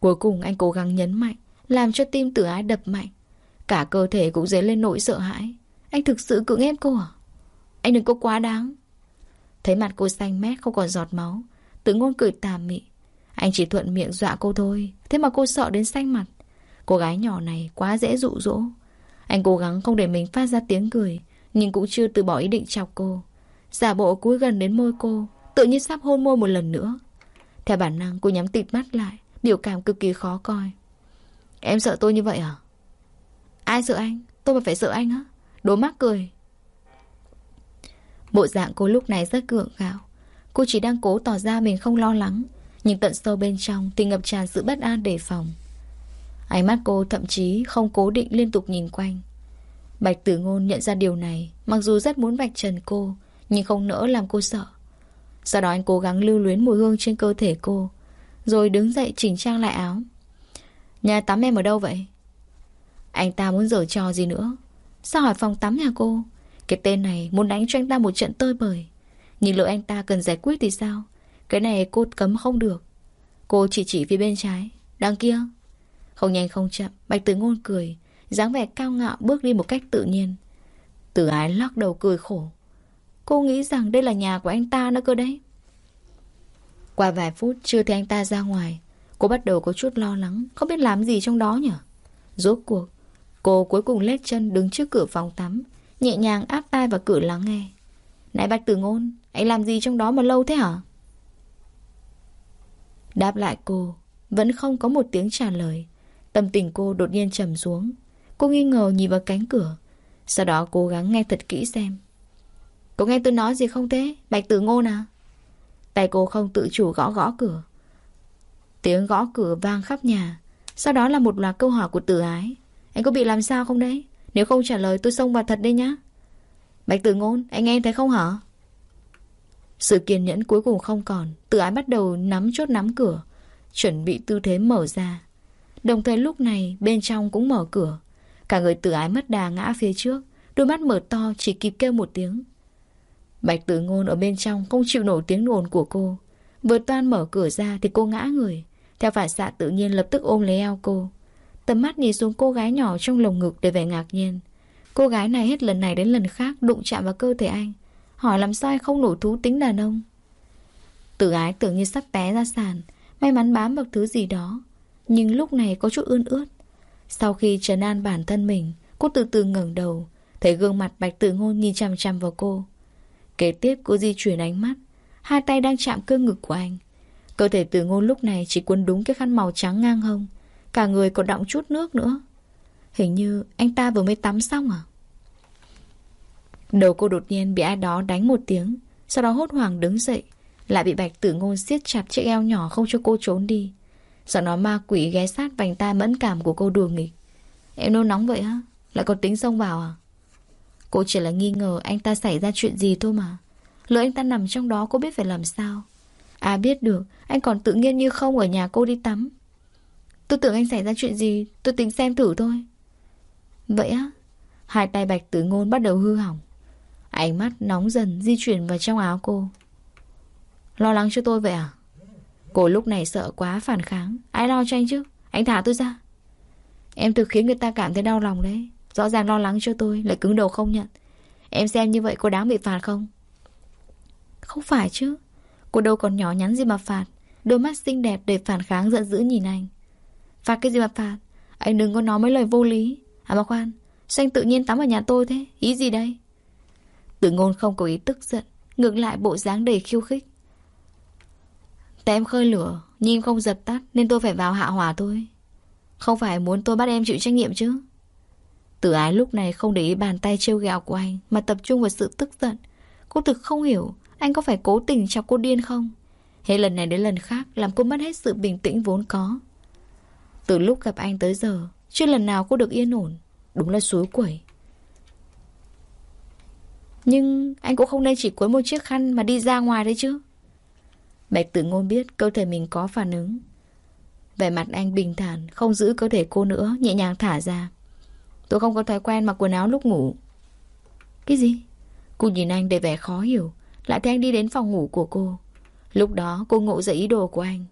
Cuối cùng anh cố gắng nhấn mạnh, Làm cho tim tử ái đập mạnh. Cả cơ thể cũng dấy lên nỗi sợ hãi. Anh thực sự cưỡng ép cô à? Anh đừng có quá đáng. Thấy mặt cô xanh mét, không còn giọt máu. Tử ngôn cười tà mị. Anh chỉ thuận miệng dọa cô thôi. Thế mà cô sợ đến xanh mặt. Cô gái nhỏ này quá dễ dụ dỗ. Anh cố gắng không để mình phát ra tiếng cười, Nhưng cũng chưa từ bỏ ý định chọc cô. Giả bộ cúi gần đến môi cô, Tự nhiên sắp hôn môi một lần nữa. Theo bản năng, cô nhắm tịt mắt lại, Biểu cảm cực kỳ khó coi. Em sợ tôi như vậy à? Ai sợ anh? Tôi mà phải sợ anh á? Đố mắc cười. Bộ dạng cô lúc này rất gượng gạo. Cô chỉ đang cố tỏ ra mình không lo lắng, Nhưng tận sâu bên trong Thì ngập tràn sự bất an đề phòng. Ánh mắt cô thậm chí không cố định liên tục nhìn quanh. Bạch tử ngôn nhận ra điều này, Mặc dù rất muốn vạch trần cô, Nhưng không nỡ làm cô sợ. Sau đó anh cố gắng lưu luyến mùi hương trên cơ thể cô, Rồi đứng dậy chỉnh trang lại áo. Nhà tắm em ở đâu vậy? Anh ta muốn dở trò gì nữa? Sao hỏi phòng tắm nhà cô? Cái tên này muốn đánh cho anh ta một trận tơi bời. Nhưng lỡ anh ta cần giải quyết thì sao? Cái này cô cấm không được. Cô chỉ chỉ phía bên trái. Đằng kia. Không nhanh không chậm, Bạch tử ngôn cười, dáng vẻ cao ngạo bước đi một cách tự nhiên. Tử ái lắc đầu cười khổ. Cô nghĩ rằng đây là nhà của anh ta nữa cơ đấy. Qua vài phút chưa thấy anh ta ra ngoài, Cô bắt đầu có chút lo lắng, Không biết làm gì trong đó nhở? Rốt cuộc, Cô cuối cùng lết chân đứng trước cửa phòng tắm Nhẹ nhàng áp tai vào cửa lắng nghe. Này Bạch Tử Ngôn, Anh làm gì trong đó mà lâu thế hả? Đáp lại cô, Vẫn không có một tiếng trả lời. Tâm tình cô đột nhiên trầm xuống. Cô nghi ngờ nhìn vào cánh cửa. Sau đó cố gắng nghe thật kỹ xem. Cô nghe tôi nói gì không thế, Bạch Tử Ngôn à? Tay cô không tự chủ gõ gõ cửa. Tiếng gõ cửa vang khắp nhà. Sau đó là một loạt câu hỏi của tử ái. Anh có bị làm sao không đấy? Nếu không trả lời tôi xông vào thật đấy nhá. Bạch tử ngôn, Anh nghe thấy không hả? Sự kiên nhẫn cuối cùng không còn. Tử ái bắt đầu nắm chốt nắm cửa, Chuẩn bị tư thế mở ra. Đồng thời lúc này, bên trong cũng mở cửa. Cả người tử ái mất đà ngã phía trước, Đôi mắt mở to chỉ kịp kêu một tiếng. Bạch tử ngôn ở bên trong Không chịu nổi tiếng ồn của cô. Vừa toan mở cửa ra thì cô ngã người. Theo phản xạ tự nhiên lập tức ôm lấy eo cô. Tầm mắt nhìn xuống cô gái nhỏ trong lồng ngực để vẻ ngạc nhiên. Cô gái này hết lần này đến lần khác đụng chạm vào cơ thể anh, Hỏi làm sao anh không nổi thú tính đàn ông. Tử ái tưởng như sắp té ra sàn, May mắn bám vào thứ gì đó, Nhưng lúc này có chút ươn ướt. Sau khi trấn an bản thân mình, Cô từ từ ngẩng đầu, Thấy gương mặt bạch tử ngôn nhìn chằm chằm vào cô. Kế tiếp cô di chuyển ánh mắt, Hai tay đang chạm cơ ngực của anh. Cơ thể tử ngôn lúc này chỉ quấn đúng cái khăn màu trắng ngang hông Cả người còn đọng chút nước nữa. Hình như anh ta vừa mới tắm xong à? Đầu cô đột nhiên bị ai đó đánh một tiếng, Sau đó hốt hoảng đứng dậy, Lại bị bạch tử ngôn siết chặt chiếc eo nhỏ không cho cô trốn đi. Sợ nó ma quỷ ghé sát vành tai mẫn cảm của cô đùa nghịch. Em nôn nóng vậy á Lại còn tính xông vào à? Cô chỉ là nghi ngờ anh ta xảy ra chuyện gì thôi mà. Lỡ anh ta nằm trong đó, cô biết phải làm sao? À biết được, Anh còn tự nhiên như không ở nhà cô đi tắm. Tôi tưởng anh xảy ra chuyện gì, Tôi tính xem thử thôi. Vậy á, Hai tay bạch tử ngôn bắt đầu hư hỏng. Ánh mắt nóng dần di chuyển vào trong áo cô. Lo lắng cho tôi vậy à? Cô lúc này sợ quá phản kháng. Ai lo cho anh chứ? Anh thả tôi ra. Em thực khiến người ta cảm thấy đau lòng đấy. Rõ ràng lo lắng cho tôi Lại cứng đầu không nhận. Em xem như vậy cô đáng bị phạt không? Không phải chứ. Cô đâu còn nhỏ nhắn gì mà phạt. Đôi mắt xinh đẹp để phản kháng giận dữ nhìn anh. Phạt cái gì mà phạt? Anh đừng có nói mấy lời vô lý. À mà khoan, Sao anh tự nhiên tắm ở nhà tôi thế? Ý gì đây? Tử ngôn không có ý tức giận, Ngược lại bộ dáng đầy khiêu khích. Tại em khơi lửa Nhưng em không dập tắt, Nên tôi phải vào hạ hỏa thôi. Không phải muốn tôi bắt em chịu trách nhiệm chứ? Tử ái lúc này không để ý bàn tay trêu ghẹo của anh, Mà tập trung vào sự tức giận. Cô thực không hiểu, anh có phải cố tình chọc cô điên không? Hết lần này đến lần khác, làm cô mất hết sự bình tĩnh vốn có. Từ lúc gặp anh tới giờ, chưa lần nào cô được yên ổn. Đúng là suối quẩy. Nhưng anh cũng không nên chỉ cuốn một chiếc khăn mà đi ra ngoài đấy chứ. Bạch tử ngôn biết cơ thể mình có phản ứng. Vẻ mặt anh bình thản, không giữ cơ thể cô nữa, nhẹ nhàng thả ra. Tôi không có thói quen mặc quần áo lúc ngủ. Cái gì? Cô nhìn anh để vẻ khó hiểu. Lại thấy anh đi đến phòng ngủ của cô Lúc đó cô ngộ dậy ý đồ của anh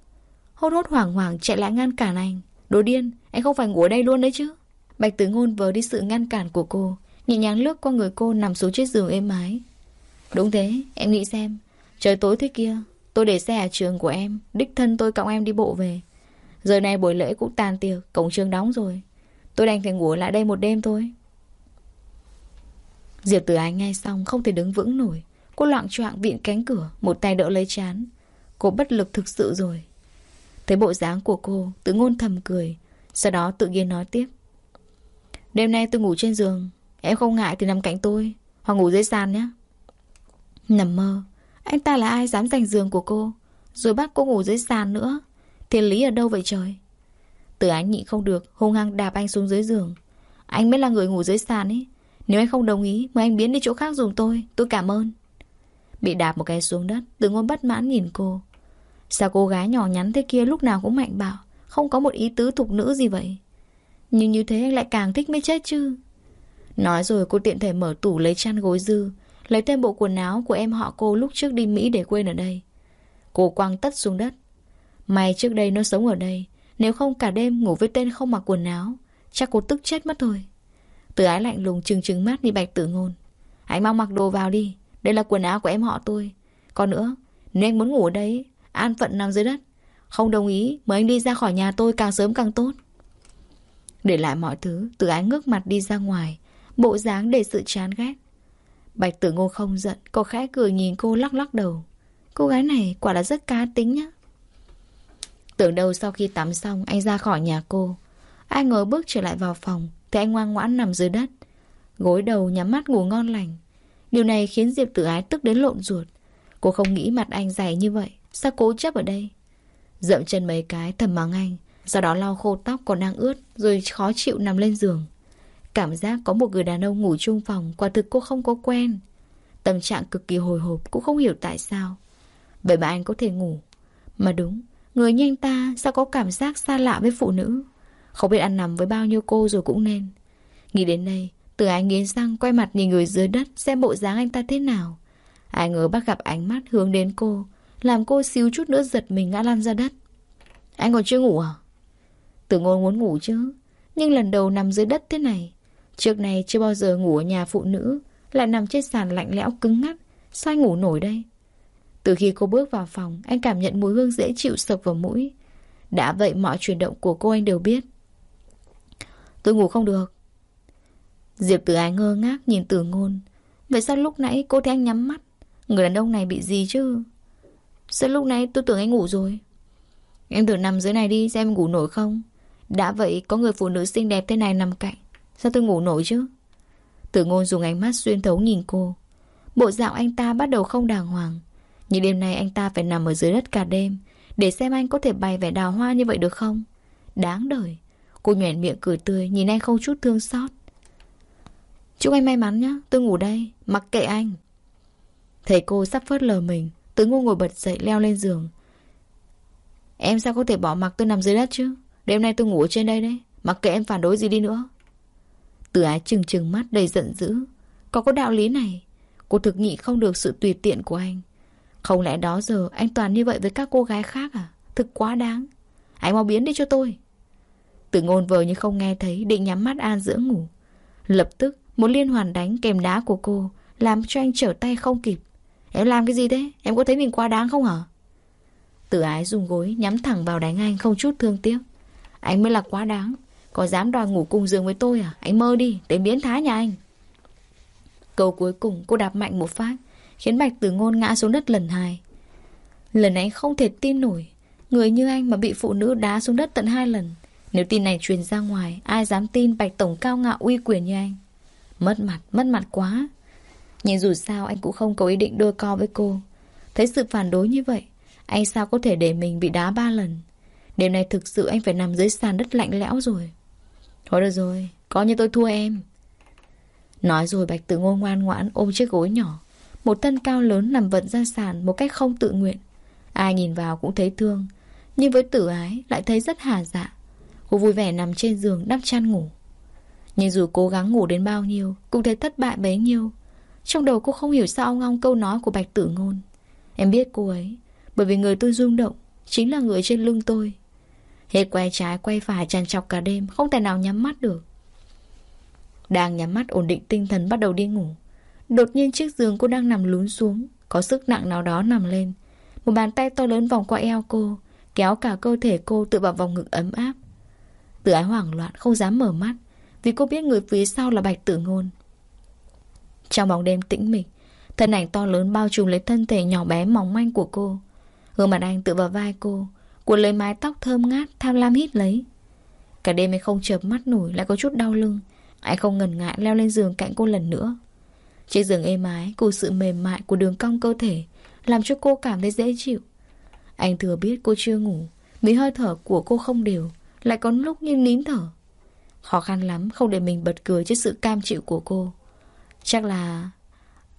Hốt hốt hoảng hoảng chạy lại ngăn cản anh Đồ điên, anh không phải ngủ ở đây luôn đấy chứ? Bạch Tử Ngôn vờ đi sự ngăn cản của cô Nhẹ nhàng lướt qua người cô nằm xuống chiếc giường êm ái. Đúng thế, em nghĩ xem Trời tối thế kia Tôi để xe ở trường của em Đích thân tôi cõng em đi bộ về. Giờ này buổi lễ cũng tàn tiệc Cổng trường đóng rồi. Tôi đành phải ngủ lại đây một đêm thôi. Diệp Tử Ái nghe xong không thể đứng vững nổi. Cô loạn choạng viện cánh cửa Một tay đỡ lấy chán. Cô bất lực thực sự rồi. Thấy bộ dáng của cô, Tự ngôn thầm cười, Sau đó tự nhiên nói tiếp. Đêm nay tôi ngủ trên giường, Em không ngại thì nằm cạnh tôi, Hoặc ngủ dưới sàn nhé. Nằm mơ, Anh ta là ai dám giành giường của cô, Rồi bắt cô ngủ dưới sàn nữa? Thiên lý ở đâu vậy trời? Từ ánh nhịn không được, Hung hăng đạp anh xuống dưới giường. Anh mới là người ngủ dưới sàn ấy, Nếu anh không đồng ý Mời anh biến đi chỗ khác dùng tôi Tôi cảm ơn. Bị đạp một cái xuống đất, Từ ngôn bất mãn nhìn cô. Sao cô gái nhỏ nhắn thế kia lúc nào cũng mạnh bạo? Không có một ý tứ thục nữ gì vậy? Nhưng như thế anh lại càng thích mới chết chứ. Nói rồi cô tiện thể mở tủ lấy chăn gối dư, Lấy thêm bộ quần áo của em họ cô lúc trước đi Mỹ để quên ở đây. Cô quăng tất xuống đất. May trước đây nó sống ở đây, Nếu không cả đêm ngủ với tên không mặc quần áo, Chắc cô tức chết mất thôi. Từ ái lạnh lùng trừng trừng mắt đi bạch tử ngôn. Anh mau mặc đồ vào đi, Đây là quần áo của em họ tôi. Còn nữa, Nếu anh muốn ngủ ở đây An phận nằm dưới đất. Không đồng ý, Mời anh đi ra khỏi nhà tôi càng sớm càng tốt. Để lại mọi thứ Tử ái ngước mặt đi ra ngoài, Bộ dáng để sự chán ghét. Bạch tử ngô không giận Cô khẽ cười nhìn cô lắc lắc đầu. Cô gái này quả là rất cá tính nhá. Tưởng đâu sau khi tắm xong, Anh ra khỏi nhà cô. Ai ngờ bước trở lại vào phòng Thì anh ngoan ngoãn nằm dưới đất. Gối đầu nhắm mắt ngủ ngon lành. Điều này khiến Diệp tử ái tức đến lộn ruột. Cô không nghĩ mặt anh dày như vậy. Sao cố chấp ở đây? Dậm chân mấy cái, thầm mắng anh. Sau đó lau khô tóc còn đang ướt, Rồi khó chịu nằm lên giường. Cảm giác có một người đàn ông ngủ chung phòng Quả thực cô không có quen. Tâm trạng cực kỳ hồi hộp, Cũng không hiểu tại sao. Vậy mà anh có thể ngủ. Mà đúng, Người như anh ta sao có cảm giác xa lạ với phụ nữ? Không biết ăn nằm với bao nhiêu cô rồi cũng nên. Nghĩ đến đây, Từ anh nghiến răng quay mặt nhìn người dưới đất Xem bộ dáng anh ta thế nào. Ai ngờ bắt gặp ánh mắt hướng đến cô làm cô xíu chút nữa giật mình ngã lăn ra đất. Anh còn chưa ngủ à? Tử ngôn muốn ngủ chứ. Nhưng lần đầu nằm dưới đất thế này, Trước này chưa bao giờ ngủ ở nhà phụ nữ, Lại nằm trên sàn lạnh lẽo cứng ngắt Sao ngủ nổi đây? Từ khi cô bước vào phòng, Anh cảm nhận mùi hương dễ chịu sộc vào mũi. Đã vậy mọi chuyển động của cô anh đều biết. Tôi ngủ không được. Diệp tử ái ngơ ngác nhìn tử ngôn. Vậy sao lúc nãy cô thấy anh nhắm mắt? Người đàn ông này bị gì chứ? Sao lúc này tôi tưởng anh ngủ rồi? Em thử nằm dưới này đi, xem em ngủ nổi không? Đã vậy, có người phụ nữ xinh đẹp thế này nằm cạnh. Sao tôi ngủ nổi chứ? Tử ngôn dùng ánh mắt xuyên thấu nhìn cô. Bộ dạng anh ta bắt đầu không đàng hoàng. Nhưng đêm nay anh ta phải nằm ở dưới đất cả đêm, Để xem anh có thể bày vẻ đào hoa như vậy được không? Đáng đời. Cô nhoẻn miệng cười tươi, Nhìn anh không chút thương xót. Chúc anh may mắn nhé Tôi ngủ đây, Mặc kệ anh. Thấy cô sắp phớt lờ mình. Tứ ngu ngồi bật dậy leo lên giường. Em sao có thể bỏ mặc tôi nằm dưới đất chứ? Đêm nay tôi ngủ ở trên đây đấy. Mặc kệ em phản đối gì đi nữa. Từ ái trừng trừng mắt, đầy giận dữ. Có có đạo lý này. Cô thực nghị không được sự tùy tiện của anh. Không lẽ đó giờ anh toàn như vậy với các cô gái khác à? Thực quá đáng. Anh mau biến đi cho tôi. Từ ngôn vờ như không nghe thấy, Định nhắm mắt an dưỡng ngủ. Lập tức, một liên hoàn đánh kèm đá của cô, Làm cho anh trở tay không kịp. Em làm cái gì thế? Em có thấy mình quá đáng không hả? Tử ái dùng gối nhắm thẳng vào đánh anh không chút thương tiếc. Anh mới là quá đáng. Có dám đòi ngủ cùng giường với tôi à? Anh mơ đi Đến biến thái nhà anh. Câu cuối cùng cô đạp mạnh một phát Khiến Bạch Tử Ngôn ngã xuống đất lần hai. Lần anh không thể tin nổi Người như anh mà bị phụ nữ đá xuống đất tận hai lần. Nếu tin này truyền ra ngoài Ai dám tin Bạch Tổng cao ngạo uy quyền như anh? Mất mặt, mất mặt quá. Nhưng dù sao anh cũng không có ý định đôi co với cô Thấy sự phản đối như vậy Anh sao có thể để mình bị đá ba lần Đêm nay thực sự anh phải nằm dưới sàn đất lạnh lẽo rồi Thôi được rồi, có như tôi thua em. Nói rồi Bạch Tử Ngô ngoan ngoãn ôm chiếc gối nhỏ. Một thân cao lớn nằm vận ra sàn một cách không tự nguyện. Ai nhìn vào cũng thấy thương. Nhưng với tử ái lại thấy rất hà dạ. Cô vui vẻ nằm trên giường đắp chăn ngủ. Nhưng dù cố gắng ngủ đến bao nhiêu, cũng thấy thất bại bấy nhiêu. Trong đầu cô không hiểu sao ngong câu nói của Bạch Tử Ngôn. Em biết cô ấy, bởi vì người tôi rung động chính là người trên lưng tôi. Hết quay trái quay phải tràn trọc cả đêm Không thể nào nhắm mắt được Đang nhắm mắt ổn định tinh thần bắt đầu đi ngủ Đột nhiên chiếc giường cô đang nằm lún xuống Có sức nặng nào đó nằm lên Một bàn tay to lớn vòng qua eo cô Kéo cả cơ thể cô tự vào vòng ngực ấm áp Tử ái hoảng loạn không dám mở mắt Vì cô biết người phía sau là bạch tử ngôn trong bóng đêm tĩnh mịch. Thân ảnh to lớn bao trùm lấy thân thể nhỏ bé mỏng manh của cô. Gương mặt anh tựa vào vai cô cuộn lấy mái tóc thơm ngát Tham lam hít lấy. Cả đêm anh không chợp mắt nổi, Lại có chút đau lưng. Anh không ngần ngại leo lên giường cạnh cô lần nữa. Trên giường êm ái Cùng sự mềm mại của đường cong cơ thể Làm cho cô cảm thấy dễ chịu. Anh thừa biết cô chưa ngủ Vì hơi thở của cô không đều, Lại có lúc như nín thở. Khó khăn lắm không để mình bật cười trước sự cam chịu của cô. Chắc là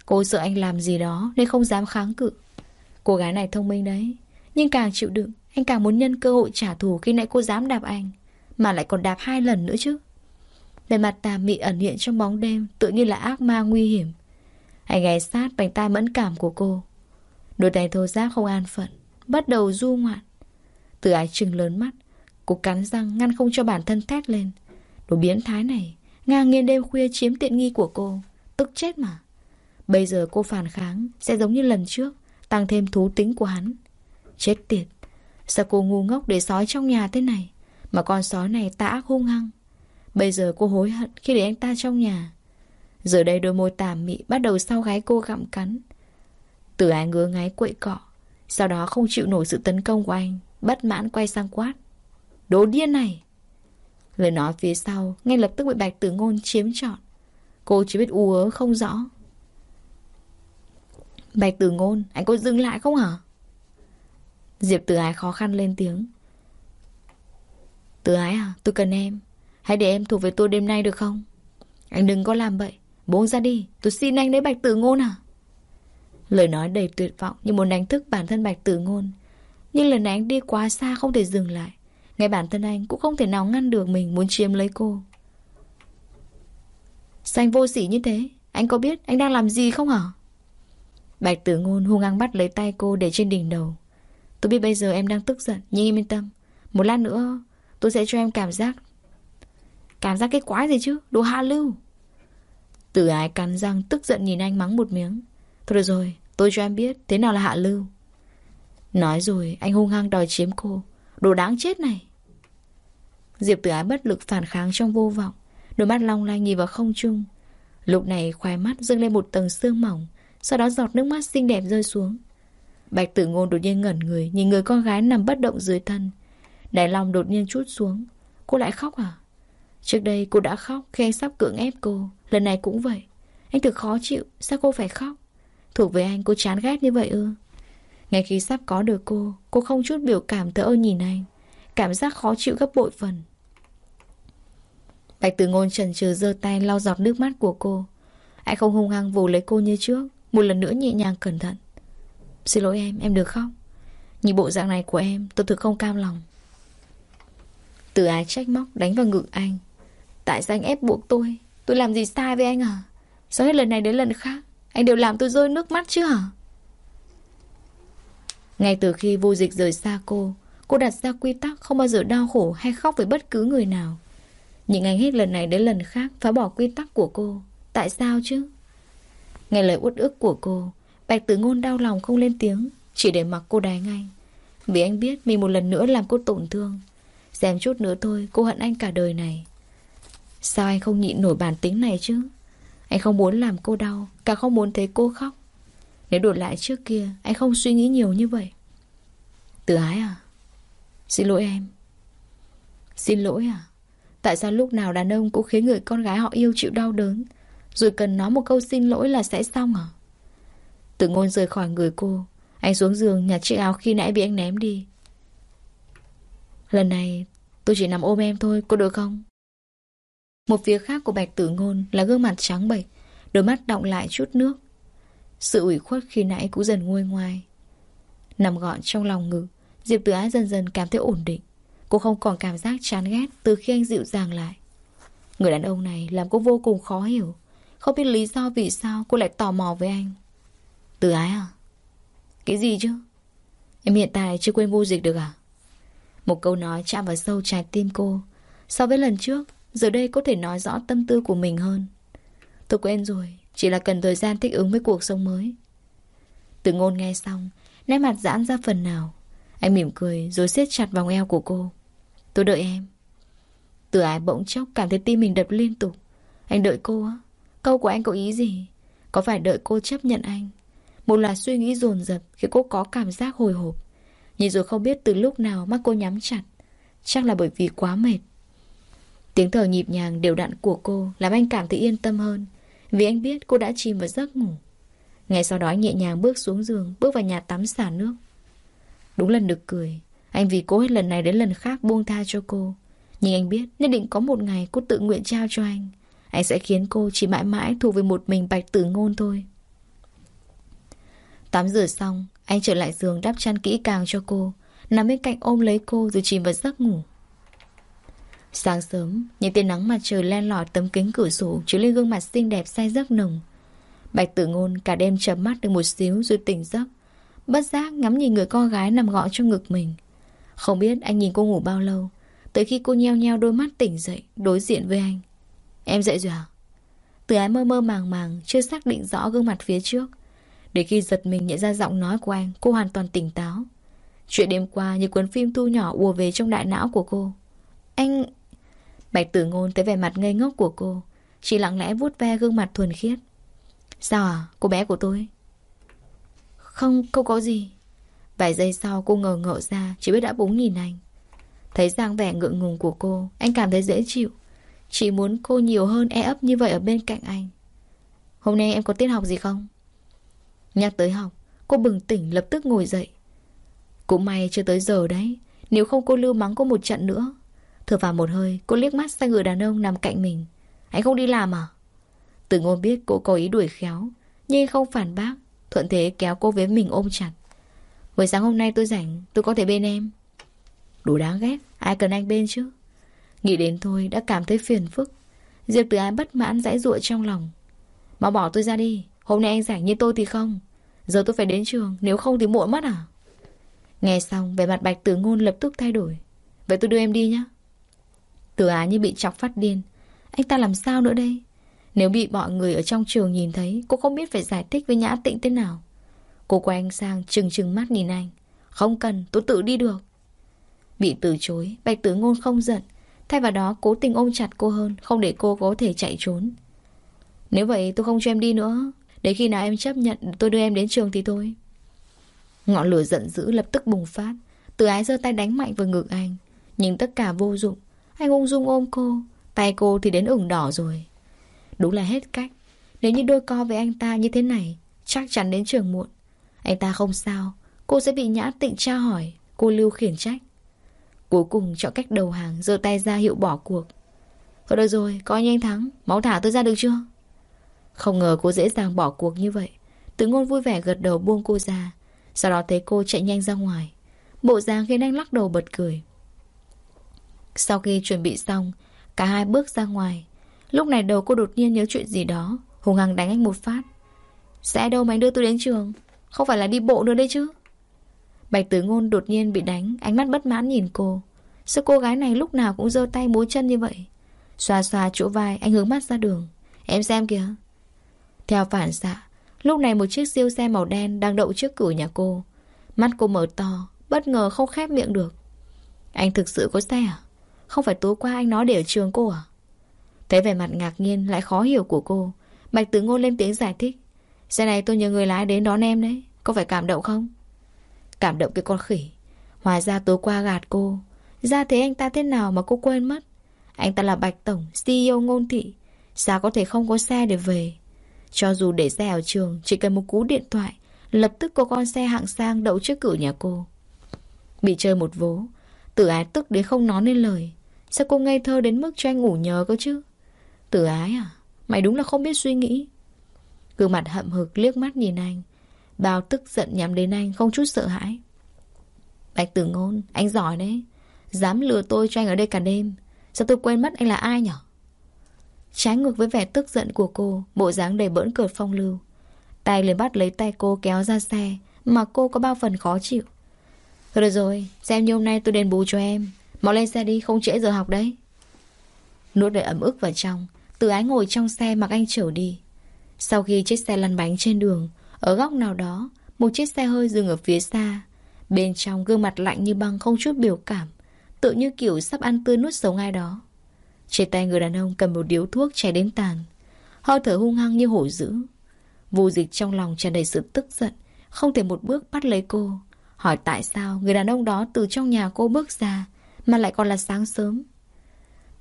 Cô sợ anh làm gì đó Nên không dám kháng cự. Cô gái này thông minh đấy, Nhưng càng chịu đựng, Anh càng muốn nhân cơ hội trả thù khi nãy cô dám đạp anh, Mà lại còn đạp hai lần nữa chứ. Về mặt tà mị ẩn hiện trong bóng đêm Tự như là ác ma nguy hiểm. Anh ghé sát vành tai mẫn cảm của cô. Đôi tay thô giáp không an phận, Bắt đầu du ngoạn. Từ ái trừng lớn mắt, Cô cắn răng ngăn không cho bản thân thét lên. Đồ biến thái này, Ngang nhiên đêm khuya chiếm tiện nghi của cô. Tức chết mà. Bây giờ cô phản kháng Sẽ giống như lần trước, Tăng thêm thú tính của hắn. Chết tiệt, Sao cô ngu ngốc để sói trong nhà thế này, Mà con sói này tã ác hung hăng. Bây giờ cô hối hận khi để anh ta trong nhà. Giờ đây đôi môi tà mị Bắt đầu sau gái cô gặm cắn. Từ ái ngứa ngáy quậy cọ, Sau đó không chịu nổi sự tấn công của anh, Bất mãn quay sang quát. Đồ điên này! Lời nói phía sau Ngay lập tức bị bạch tử ngôn chiếm trọn. Cô chỉ biết u ớ không rõ. Bạch tử ngôn, Anh có dừng lại không hả? Diệp tử ái khó khăn lên tiếng. Tử ái à Tôi cần em. Hãy để em thuộc về tôi đêm nay được không? Anh đừng có làm vậy Buông ra đi, Tôi xin anh đấy bạch tử ngôn à? Lời nói đầy tuyệt vọng Như muốn đánh thức bản thân bạch tử ngôn. Nhưng lần này anh đi quá xa không thể dừng lại. Ngay bản thân anh cũng không thể nào ngăn được mình Muốn chiếm lấy cô. Sao anh vô sỉ như thế, Anh có biết anh đang làm gì không hả? Bạch tử ngôn hung hăng bắt lấy tay cô để trên đỉnh đầu. Tôi biết bây giờ em đang tức giận, Nhưng em yên tâm. Một lát nữa, tôi sẽ cho em cảm giác. Cảm giác cái quái gì chứ? Đồ hạ lưu. Tử ái cắn răng, tức giận nhìn anh mắng một miếng. Thôi được rồi, Tôi cho em biết thế nào là hạ lưu. Nói rồi, anh hung hăng đòi chiếm cô. Đồ đáng chết này. Diệp tử ái bất lực phản kháng trong vô vọng. Đôi mắt long lanh nhìn vào không trung. Lúc này khoai mắt dâng lên một tầng sương mỏng, Sau đó giọt nước mắt xinh đẹp rơi xuống. Bạch tử ngôn đột nhiên ngẩn người, Nhìn người con gái nằm bất động dưới thân. Đại lòng đột nhiên chút xuống. Cô lại khóc à? Trước đây cô đã khóc khi anh sắp cưỡng ép cô, Lần này cũng vậy. Anh thực khó chịu, Sao cô phải khóc? Thuộc về anh cô chán ghét như vậy ư? Ngay khi sắp có được cô Cô không chút biểu cảm thở ơ nhìn anh. Cảm giác khó chịu gấp bội phần. Bạch tử ngôn chần chừ giơ tay lau giọt nước mắt của cô. Anh không hung hăng vù lấy cô như trước Một lần nữa nhẹ nhàng cẩn thận. Xin lỗi em, em được không? Nhìn bộ dạng này của em tôi thực không cam lòng. Từ ái trách móc đánh vào ngực anh. Tại sao anh ép buộc tôi? Tôi làm gì sai với anh à Sao hết lần này đến lần khác Anh đều làm tôi rơi nước mắt chứ hả? Ngay từ khi vô dịch rời xa cô Cô đặt ra quy tắc không bao giờ đau khổ hay khóc với bất cứ người nào. Nhưng anh hết lần này đến lần khác, phá bỏ quy tắc của cô. Tại sao chứ? Nghe lời uất ức của cô, Bạch tử ngôn đau lòng không lên tiếng, Chỉ để mặc cô đánh anh Vì anh biết mình một lần nữa làm cô tổn thương. Xem chút nữa thôi, cô hận anh cả đời này. Sao anh không nhịn nổi bản tính này chứ? Anh không muốn làm cô đau Cả không muốn thấy cô khóc. Nếu đổi lại trước kia, Anh không suy nghĩ nhiều như vậy. Từ ái à? Xin lỗi em. Xin lỗi à? Tại sao lúc nào đàn ông cũng khiến người con gái họ yêu chịu đau đớn? Rồi cần nói một câu xin lỗi là sẽ xong à Tử ngôn rời khỏi người cô, Anh xuống giường nhặt chiếc áo khi nãy bị anh ném đi. Lần này, tôi chỉ nằm ôm em thôi Cô được không? Một phía khác của bạch tử ngôn Là gương mặt trắng bệch, Đôi mắt đọng lại chút nước. Sự ủy khuất khi nãy cũng dần nguôi ngoai. Nằm gọn trong lòng ngực, Diệp Tử Á dần dần cảm thấy ổn định. Cô không còn cảm giác chán ghét Từ khi anh dịu dàng lại. Người đàn ông này làm cô vô cùng khó hiểu. Không biết lý do vì sao cô lại tò mò với anh. Từ ái à? Cái gì chứ? Em hiện tại chưa quên vô dịch được à? Một câu nói chạm vào sâu trái tim cô. So với lần trước, Giờ đây có thể nói rõ tâm tư của mình hơn. Tôi quên rồi, Chỉ là cần thời gian thích ứng với cuộc sống mới. Từ ngôn nghe xong, Nét mặt giãn ra phần nào. Anh mỉm cười rồi siết chặt vòng eo của cô. Tôi đợi em. Từ ái bỗng chốc cảm thấy tim mình đập liên tục. Anh đợi cô á. Câu của anh có ý gì? Có phải đợi cô chấp nhận anh? Một là suy nghĩ dồn dập Khi cô có cảm giác hồi hộp. Nhìn rồi không biết từ lúc nào mắt cô nhắm chặt. Chắc là bởi vì quá mệt. Tiếng thở nhịp nhàng, đều đặn của cô Làm anh cảm thấy yên tâm hơn. Vì anh biết cô đã chìm vào giấc ngủ. Ngày sau đó anh nhẹ nhàng bước xuống giường, Bước vào nhà tắm xả nước. Đúng lần được cười. Anh vì cố hết lần này đến lần khác buông tha cho cô. Nhưng anh biết nhất định có một ngày cô tự nguyện trao cho anh. Anh sẽ khiến cô chỉ mãi mãi thuộc về một mình bạch tử ngôn thôi. Tắm rửa xong, Anh trở lại giường đắp chăn kỹ càng cho cô, Nằm bên cạnh ôm lấy cô rồi chìm vào giấc ngủ. Sáng sớm, Những tia nắng mặt trời len lỏi tấm kính cửa sổ Chiếu lên gương mặt xinh đẹp say giấc nồng. Bạch tử ngôn cả đêm chấm mắt được một xíu rồi tỉnh giấc, Bất giác ngắm nhìn người con gái nằm gọn trong ngực mình. Không biết anh nhìn cô ngủ bao lâu Tới khi cô nheo nheo đôi mắt tỉnh dậy Đối diện với anh. Em dậy rồi à? Từ ái mơ mơ màng màng Chưa xác định rõ gương mặt phía trước. Để khi giật mình nhận ra giọng nói của anh Cô hoàn toàn tỉnh táo. Chuyện đêm qua như cuốn phim thu nhỏ ùa về trong đại não của cô. Anh... Bạch tử ngôn thấy vẻ mặt ngây ngốc của cô Chỉ lặng lẽ vuốt ve gương mặt thuần khiết. Sao à, cô bé của tôi? Không, không có gì. Vài giây sau cô ngờ ngợ ra, Chỉ biết đã búng nhìn anh. Thấy dáng vẻ ngượng ngùng của cô, Anh cảm thấy dễ chịu. Chỉ muốn cô nhiều hơn e ấp như vậy ở bên cạnh anh. Hôm nay em có tiết học gì không? Nhắc tới học, Cô bừng tỉnh lập tức ngồi dậy. Cũng may chưa tới giờ đấy, Nếu không cô lưu mắng cô một trận nữa. Thở vào một hơi, Cô liếc mắt sang người đàn ông nằm cạnh mình. Anh không đi làm à? Từ ngôn biết cô có ý đuổi khéo, Nhưng không phản bác, Thuận thế kéo cô với mình ôm chặt. Buổi sáng hôm nay tôi rảnh, Tôi có thể bên em. Đủ đáng ghét, Ai cần anh bên chứ? Nghĩ đến thôi đã cảm thấy phiền phức. Diệp từ ái bất mãn dãy ruộng trong lòng. Mà bỏ tôi ra đi, Hôm nay anh rảnh như tôi thì không? Giờ tôi phải đến trường, Nếu không thì muộn mất à? Nghe xong, vẻ mặt bạch tử ngôn lập tức thay đổi. Vậy tôi đưa em đi nhá. Từ ái như bị chọc phát điên. Anh ta làm sao nữa đây? Nếu bị mọi người ở trong trường nhìn thấy, Cô không biết phải giải thích với Nhã Tịnh thế nào. Cô quay anh sang trừng trừng mắt nhìn anh. Không cần, tôi tự đi được. Bị từ chối, Bạch tử ngôn không giận. Thay vào đó, cố tình ôm chặt cô hơn, Không để cô có thể chạy trốn. Nếu vậy, tôi không cho em đi nữa. Để khi nào em chấp nhận, tôi đưa em đến trường thì thôi. Ngọn lửa giận dữ lập tức bùng phát. Từ ái giơ tay đánh mạnh vào ngực anh. Nhưng tất cả vô dụng. Anh ung dung ôm cô. Tay cô thì đến ửng đỏ rồi. Đúng là hết cách. Nếu như đôi co với anh ta như thế này, Chắc chắn đến trường muộn. Anh ta không sao. Cô sẽ bị nhã tịnh tra hỏi. Cô lưu khiển trách. Cuối cùng chọn cách đầu hàng, giơ tay ra hiệu bỏ cuộc. Thôi được rồi, Coi như anh thắng. Máu thả tôi ra được chưa? Không ngờ cô dễ dàng bỏ cuộc như vậy. Tử ngôn vui vẻ gật đầu buông cô ra. Sau đó thấy cô chạy nhanh ra ngoài. Bộ dáng khiến anh lắc đầu bật cười. Sau khi chuẩn bị xong, Cả hai bước ra ngoài. Lúc này đầu cô đột nhiên nhớ chuyện gì đó. Hùng hằng đánh anh một phát. Sẽ đâu mà anh đưa tôi đến trường? Không phải là đi bộ nữa đây chứ. Bạch tử ngôn đột nhiên bị đánh, Ánh mắt bất mãn nhìn cô. Sao cô gái này lúc nào cũng giơ tay múa chân như vậy? Xoa xoa chỗ vai, Anh hướng mắt ra đường. Em xem kìa. Theo phản xạ, Lúc này một chiếc siêu xe màu đen Đang đậu trước cửa nhà cô. Mắt cô mở to, Bất ngờ không khép miệng được. Anh thực sự có xe à? Không phải tối qua anh nói để ở trường cô à? Thấy vẻ mặt ngạc nhiên, lại khó hiểu của cô, Bạch tử ngôn lên tiếng giải thích. Xe này tôi nhờ người lái đến đón em đấy. Có phải cảm động không? Cảm động cái con khỉ. Hóa ra tối qua gạt cô. Ra thế anh ta thế nào mà cô quên mất? Anh ta là Bạch Tổng CEO ngôn thị. Sao có thể không có xe để về? Cho dù để xe ở trường, Chỉ cần một cú điện thoại, Lập tức có con xe hạng sang đậu trước cửa nhà cô. Bị chơi một vố, Tử ái tức đến không nói nên lời. Sao cô ngây thơ đến mức cho anh ngủ nhờ cơ chứ? Tử ái à Mày đúng là không biết suy nghĩ. Gương mặt hậm hực liếc mắt nhìn anh. Bao tức giận nhắm đến anh, Không chút sợ hãi. Bạch tử ngôn, Anh giỏi đấy. Dám lừa tôi cho anh ở đây cả đêm. Sao tôi quên mất anh là ai nhở? Trái ngược với vẻ tức giận của cô, Bộ dáng đầy bỡn cợt phong lưu. Tay liền bắt lấy tay cô kéo ra xe, Mà cô có bao phần khó chịu. Thôi được rồi, Xem như hôm nay tôi đền bù cho em. Mau lên xe đi, không trễ giờ học đấy. Nuốt đầy ấm ức vào trong, từ ái ngồi trong xe mặc anh chở đi. Sau khi chiếc xe lăn bánh trên đường, Ở góc nào đó, Một chiếc xe hơi dừng ở phía xa. Bên trong gương mặt lạnh như băng không chút biểu cảm, Tự như kiểu sắp ăn tươi nuốt sống ai đó. Trên tay người đàn ông cầm một điếu thuốc cháy đến tàn. Hơi thở hung hăng như hổ dữ. Vô dịch trong lòng tràn đầy sự tức giận, Không thể một bước bắt lấy cô. Hỏi tại sao người đàn ông đó từ trong nhà cô bước ra, Mà lại còn là sáng sớm?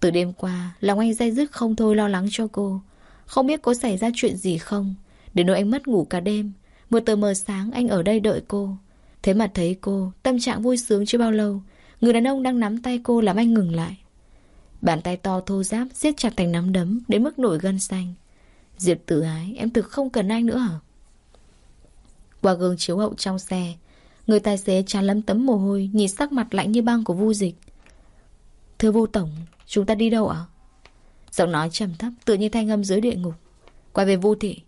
Từ đêm qua, Lòng anh dây dứt không thôi lo lắng cho cô. Không biết có xảy ra chuyện gì không? Đến nỗi anh mất ngủ cả đêm, Một tờ mờ sáng anh ở đây đợi cô. Thế mà thấy cô, Tâm trạng vui sướng chưa bao lâu, Người đàn ông đang nắm tay cô làm anh ngừng lại. Bàn tay to thô giáp siết chặt thành nắm đấm Đến mức nổi gân xanh. Diệp tử ái, Em thực không cần anh nữa hả? Qua gương chiếu hậu trong xe, Người tài xế tràn lấm tấm mồ hôi, Nhìn sắc mặt lạnh như băng của Vu Dịch. Thưa Vu Tổng, Chúng ta đi đâu ạ? Giọng nói trầm thấp tự như thanh âm dưới địa ngục. Quay về Vu Thị.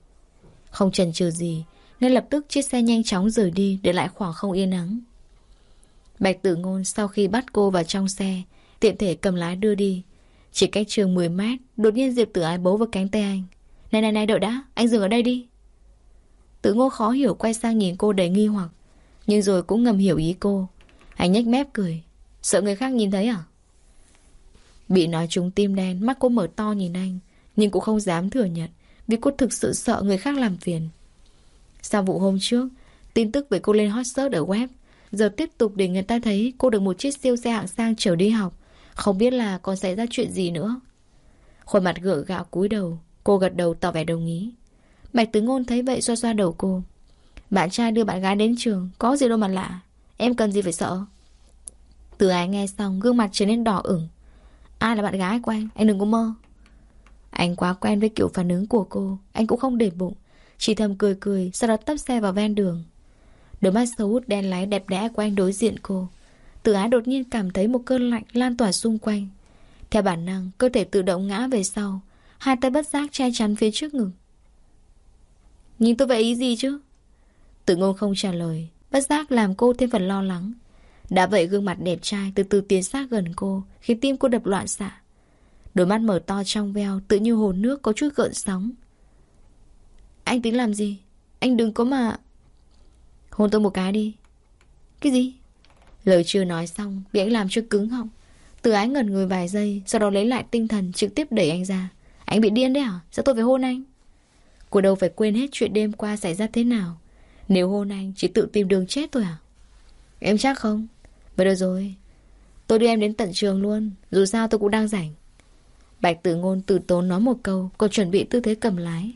Không chần chừ gì, Ngay lập tức chiếc xe nhanh chóng rời đi, Để lại khoảng không yên nắng Bạch tử ngôn sau khi bắt cô vào trong xe, Tiện thể cầm lái đưa đi. Chỉ cách trường 10 mét, Đột nhiên Diệp tử ái bấu vào cánh tay anh. Này này này đợi đã Anh dừng ở đây đi. Tử Ngô khó hiểu quay sang nhìn cô đầy nghi hoặc, Nhưng rồi cũng ngầm hiểu ý cô. Anh nhếch mép cười. Sợ người khác nhìn thấy à? Bị nói trúng tim đen, Mắt cô mở to nhìn anh, Nhưng cũng không dám thừa nhận Vì cô thực sự sợ người khác làm phiền. Sau vụ hôm trước, Tin tức về cô lên hot search ở web, Giờ tiếp tục để người ta thấy cô được một chiếc siêu xe hạng sang chở đi học. Không biết là còn xảy ra chuyện gì nữa. Khuôn mặt gượng gạo cúi đầu, Cô gật đầu tỏ vẻ đồng ý. Bạch Tứ Ngôn thấy vậy xoa xoa đầu cô. Bạn trai đưa bạn gái đến trường, Có gì đâu mà lạ. Em cần gì phải sợ? Từ ái nghe xong, gương mặt trở nên đỏ ửng. Ai là bạn gái của anh? Anh đừng có mơ. Anh quá quen với kiểu phản ứng của cô. Anh cũng không để bụng. Chỉ thầm cười cười, Sau đó tấp xe vào ven đường. Đôi mắt xấu hút đen láy đẹp đẽ của anh đối diện cô. Tử ái đột nhiên cảm thấy một cơn lạnh lan tỏa xung quanh. Theo bản năng, Cơ thể tự động ngã về sau. Hai tay bất giác che chắn phía trước ngực. Nhìn tôi vậy ý gì chứ? Tự ngôn không trả lời. Bất giác làm cô thêm phần lo lắng. Đã vậy gương mặt đẹp trai từ từ tiến sát gần cô, Khiến tim cô đập loạn xạ. Đôi mắt mở to trong veo Tự như hồ nước có chút gợn sóng. Anh tính làm gì? Anh đừng có mà Hôn tôi một cái đi. Cái gì? Lời chưa nói xong, Bị anh làm cho cứng họng. Từ ái ngẩn người vài giây, Sau đó lấy lại tinh thần, trực tiếp đẩy anh ra. Anh bị điên đấy hả? Sao tôi phải hôn anh? Cô đâu phải quên hết chuyện đêm qua xảy ra thế nào. Nếu hôn anh, chỉ tự tìm đường chết thôi à Em chắc không? Vậy được rồi. Tôi đưa em đến tận trường luôn Dù sao tôi cũng đang rảnh. Bạch tử ngôn từ tốn nói một câu Còn chuẩn bị tư thế cầm lái.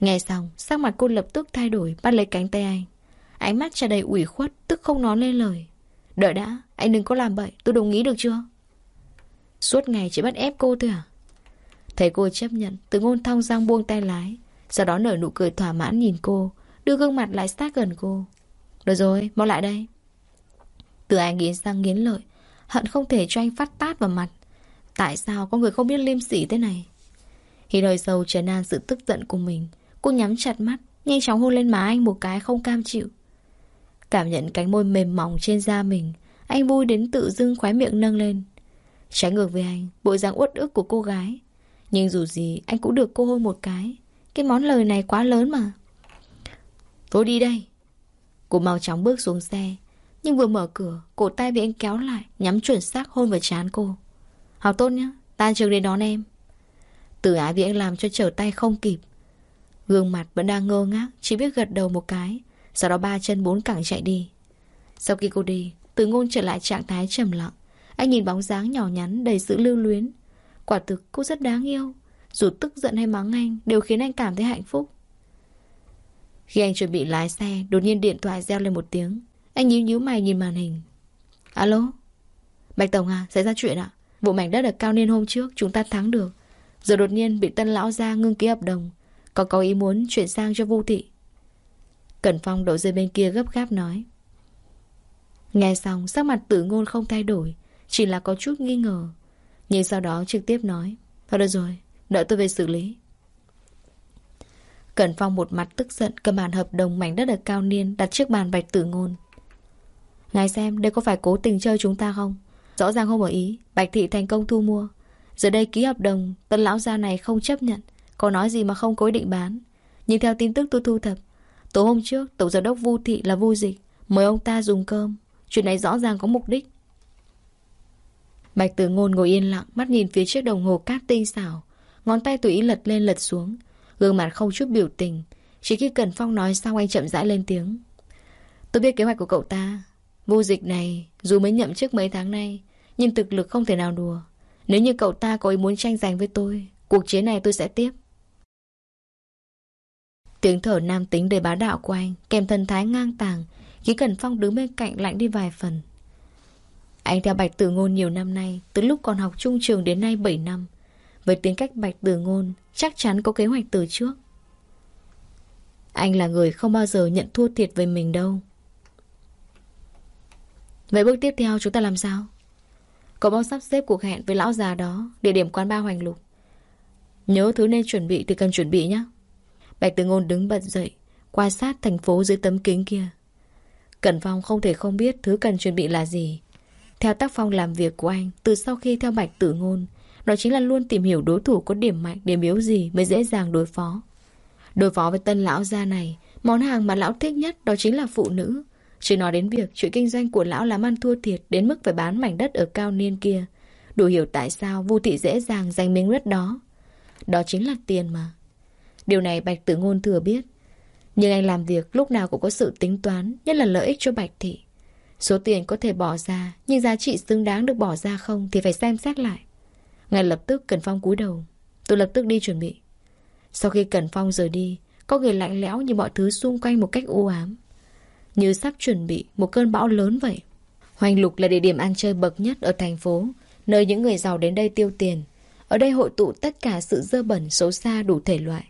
Nghe xong sắc mặt cô lập tức thay đổi Bắt lấy cánh tay anh. Ánh mắt tràn đầy ủy khuất Tức không nói lên lời. Đợi đã, anh đừng có làm bậy, tôi đồng ý được chưa? Suốt ngày chỉ bắt ép cô thôi à? Thấy cô chấp nhận tử ngôn thong giang buông tay lái. Sau đó nở nụ cười thỏa mãn nhìn cô Đưa gương mặt lại sát gần cô. Được rồi, mau lại đây. Từ ai nghiến răng nghiến lợi, Hận không thể cho anh phát tát vào mặt. Tại sao có người không biết liêm sỉ thế này? Khi hơi sâu trấn an sự tức giận của mình, Cô nhắm chặt mắt, Nhanh chóng hôn lên má anh một cái không cam chịu. Cảm nhận cánh môi mềm mỏng trên da mình, Anh vui đến tự dưng khóe miệng nâng lên. Trái ngược với anh, Bộ dáng uất ức của cô gái. Nhưng dù gì, anh cũng được cô hôn một cái. Cái món lời này quá lớn mà. Tôi đi đây. Cô mau chóng bước xuống xe nhưng vừa mở cửa, Cổ tay bị anh kéo lại, Nhắm chuẩn xác hôn vào trán cô. Học tốt nhá Tan trường đến đón em. Từ ái bị anh làm cho trở tay không kịp. Gương mặt vẫn đang ngơ ngác, Chỉ biết gật đầu một cái, sau đó ba chân bốn cẳng chạy đi. Sau khi cô đi, Từ ngôn trở lại trạng thái trầm lặng. Anh nhìn bóng dáng nhỏ nhắn, đầy sự lưu luyến. Quả thực, cô rất đáng yêu. Dù tức giận hay mắng anh, Đều khiến anh cảm thấy hạnh phúc. Khi anh chuẩn bị lái xe, Đột nhiên điện thoại reo lên một tiếng. Anh nhíu nhíu mày nhìn màn hình. Alo? Bạch Tổng à xảy ra chuyện ạ. Vụ mảnh đất ở cao niên hôm trước chúng ta thắng được. Giờ đột nhiên bị tân lão ra ngưng ký hợp đồng. Còn có ý muốn chuyển sang cho vô thị. Cẩn Phong đổ rơi bên kia gấp gáp nói. Nghe xong sắc mặt tử ngôn không thay đổi Chỉ là có chút nghi ngờ. Nhưng sau đó trực tiếp nói. Thôi được rồi, đợi tôi về xử lý. Cẩn Phong một mặt tức giận Cầm bàn hợp đồng mảnh đất ở cao niên Đặt trước bàn bạch tử ngôn. Ngài xem đây có phải cố tình chơi chúng ta không? Rõ ràng không ở ý, Bạch thị thành công thu mua. Giờ đây ký hợp đồng, Tân lão gia này không chấp nhận, Có nói gì mà không cố định bán. Nhưng theo tin tức tôi thu thập, Tối hôm trước, Tổng giám đốc Vu Thị là Vu Dịch, Mời ông ta dùng cơm. Chuyện này rõ ràng có mục đích. Bạch tử ngôn ngồi yên lặng, Mắt nhìn phía chiếc đồng hồ cát tinh xảo. Ngón tay tùy ý lật lên lật xuống, Gương mặt không chút biểu tình. Chỉ khi Cần Phong nói xong anh chậm rãi lên tiếng. Tôi biết kế hoạch của cậu ta Vô dịch này, Dù mới nhậm chức mấy tháng nay, Nhưng thực lực không thể nào đùa. Nếu như cậu ta có ý muốn tranh giành với tôi, Cuộc chiến này tôi sẽ tiếp. Tiếng thở nam tính đầy bá đạo của anh Kèm thần thái ngang tàng Khi Cần Phong đứng bên cạnh lạnh đi vài phần. Anh theo Bạch Tử Ngôn nhiều năm nay, Từ lúc còn học trung trường đến nay 7 năm. Với tính cách Bạch Tử Ngôn, Chắc chắn có kế hoạch từ trước. Anh là người không bao giờ nhận thua thiệt về mình đâu. Vậy bước tiếp theo chúng ta làm sao? Cậu mau sắp xếp cuộc hẹn với lão già đó, Địa điểm quán ba hoành lục. Nhớ thứ nên chuẩn bị thì cần chuẩn bị nhé Bạch Tử Ngôn đứng bật dậy Quan sát thành phố dưới tấm kính kia. Cẩn Phong không thể không biết Thứ cần chuẩn bị là gì. Theo tác phong làm việc của anh, Từ sau khi theo Bạch Tử Ngôn Đó chính là luôn tìm hiểu đối thủ có điểm mạnh, Điểm yếu gì mới dễ dàng đối phó. Đối phó với tân lão gia này, Món hàng mà lão thích nhất đó chính là phụ nữ. Chỉ nói đến việc chuyện kinh doanh của lão làm ăn thua thiệt Đến mức phải bán mảnh đất ở cao niên kia Đủ hiểu tại sao Vu thị dễ dàng giành miếng đất đó Đó chính là tiền mà Điều này Bạch Tử Ngôn thừa biết. Nhưng anh làm việc lúc nào cũng có sự tính toán, nhất là lợi ích cho Bạch Thị. Số tiền có thể bỏ ra, nhưng giá trị xứng đáng được bỏ ra không thì phải xem xét lại. Ngay lập tức Cần Phong cúi đầu. Tôi lập tức đi chuẩn bị. Sau khi Cần Phong rời đi, có người lạnh lẽo như mọi thứ xung quanh một cách u ám. Như sắp chuẩn bị một cơn bão lớn vậy. Hoành Lục là địa điểm ăn chơi bậc nhất ở thành phố, nơi những người giàu đến đây tiêu tiền. Ở đây hội tụ tất cả sự dơ bẩn xấu xa đủ thể loại.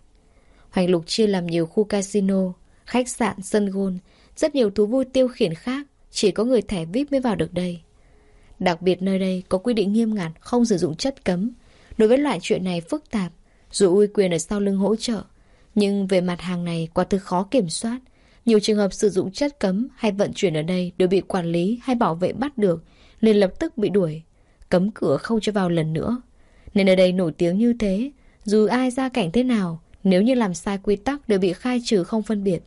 Hoành Lục chia làm nhiều khu casino, khách sạn, sân gôn, rất nhiều thú vui tiêu khiển khác, chỉ có người thẻ VIP mới vào được đây. Đặc biệt nơi đây có quy định nghiêm ngặt không sử dụng chất cấm. Đối với loại chuyện này phức tạp, dù uy quyền ở sau lưng hỗ trợ, nhưng về mặt hàng này quả thực khó kiểm soát. Nhiều trường hợp sử dụng chất cấm hay vận chuyển ở đây đều bị quản lý hay bảo vệ bắt được, liền lập tức bị đuổi. Cấm cửa không cho vào lần nữa. Nên ở đây nổi tiếng như thế, dù ai ra cảnh thế nào, nếu như làm sai quy tắc đều bị khai trừ không phân biệt.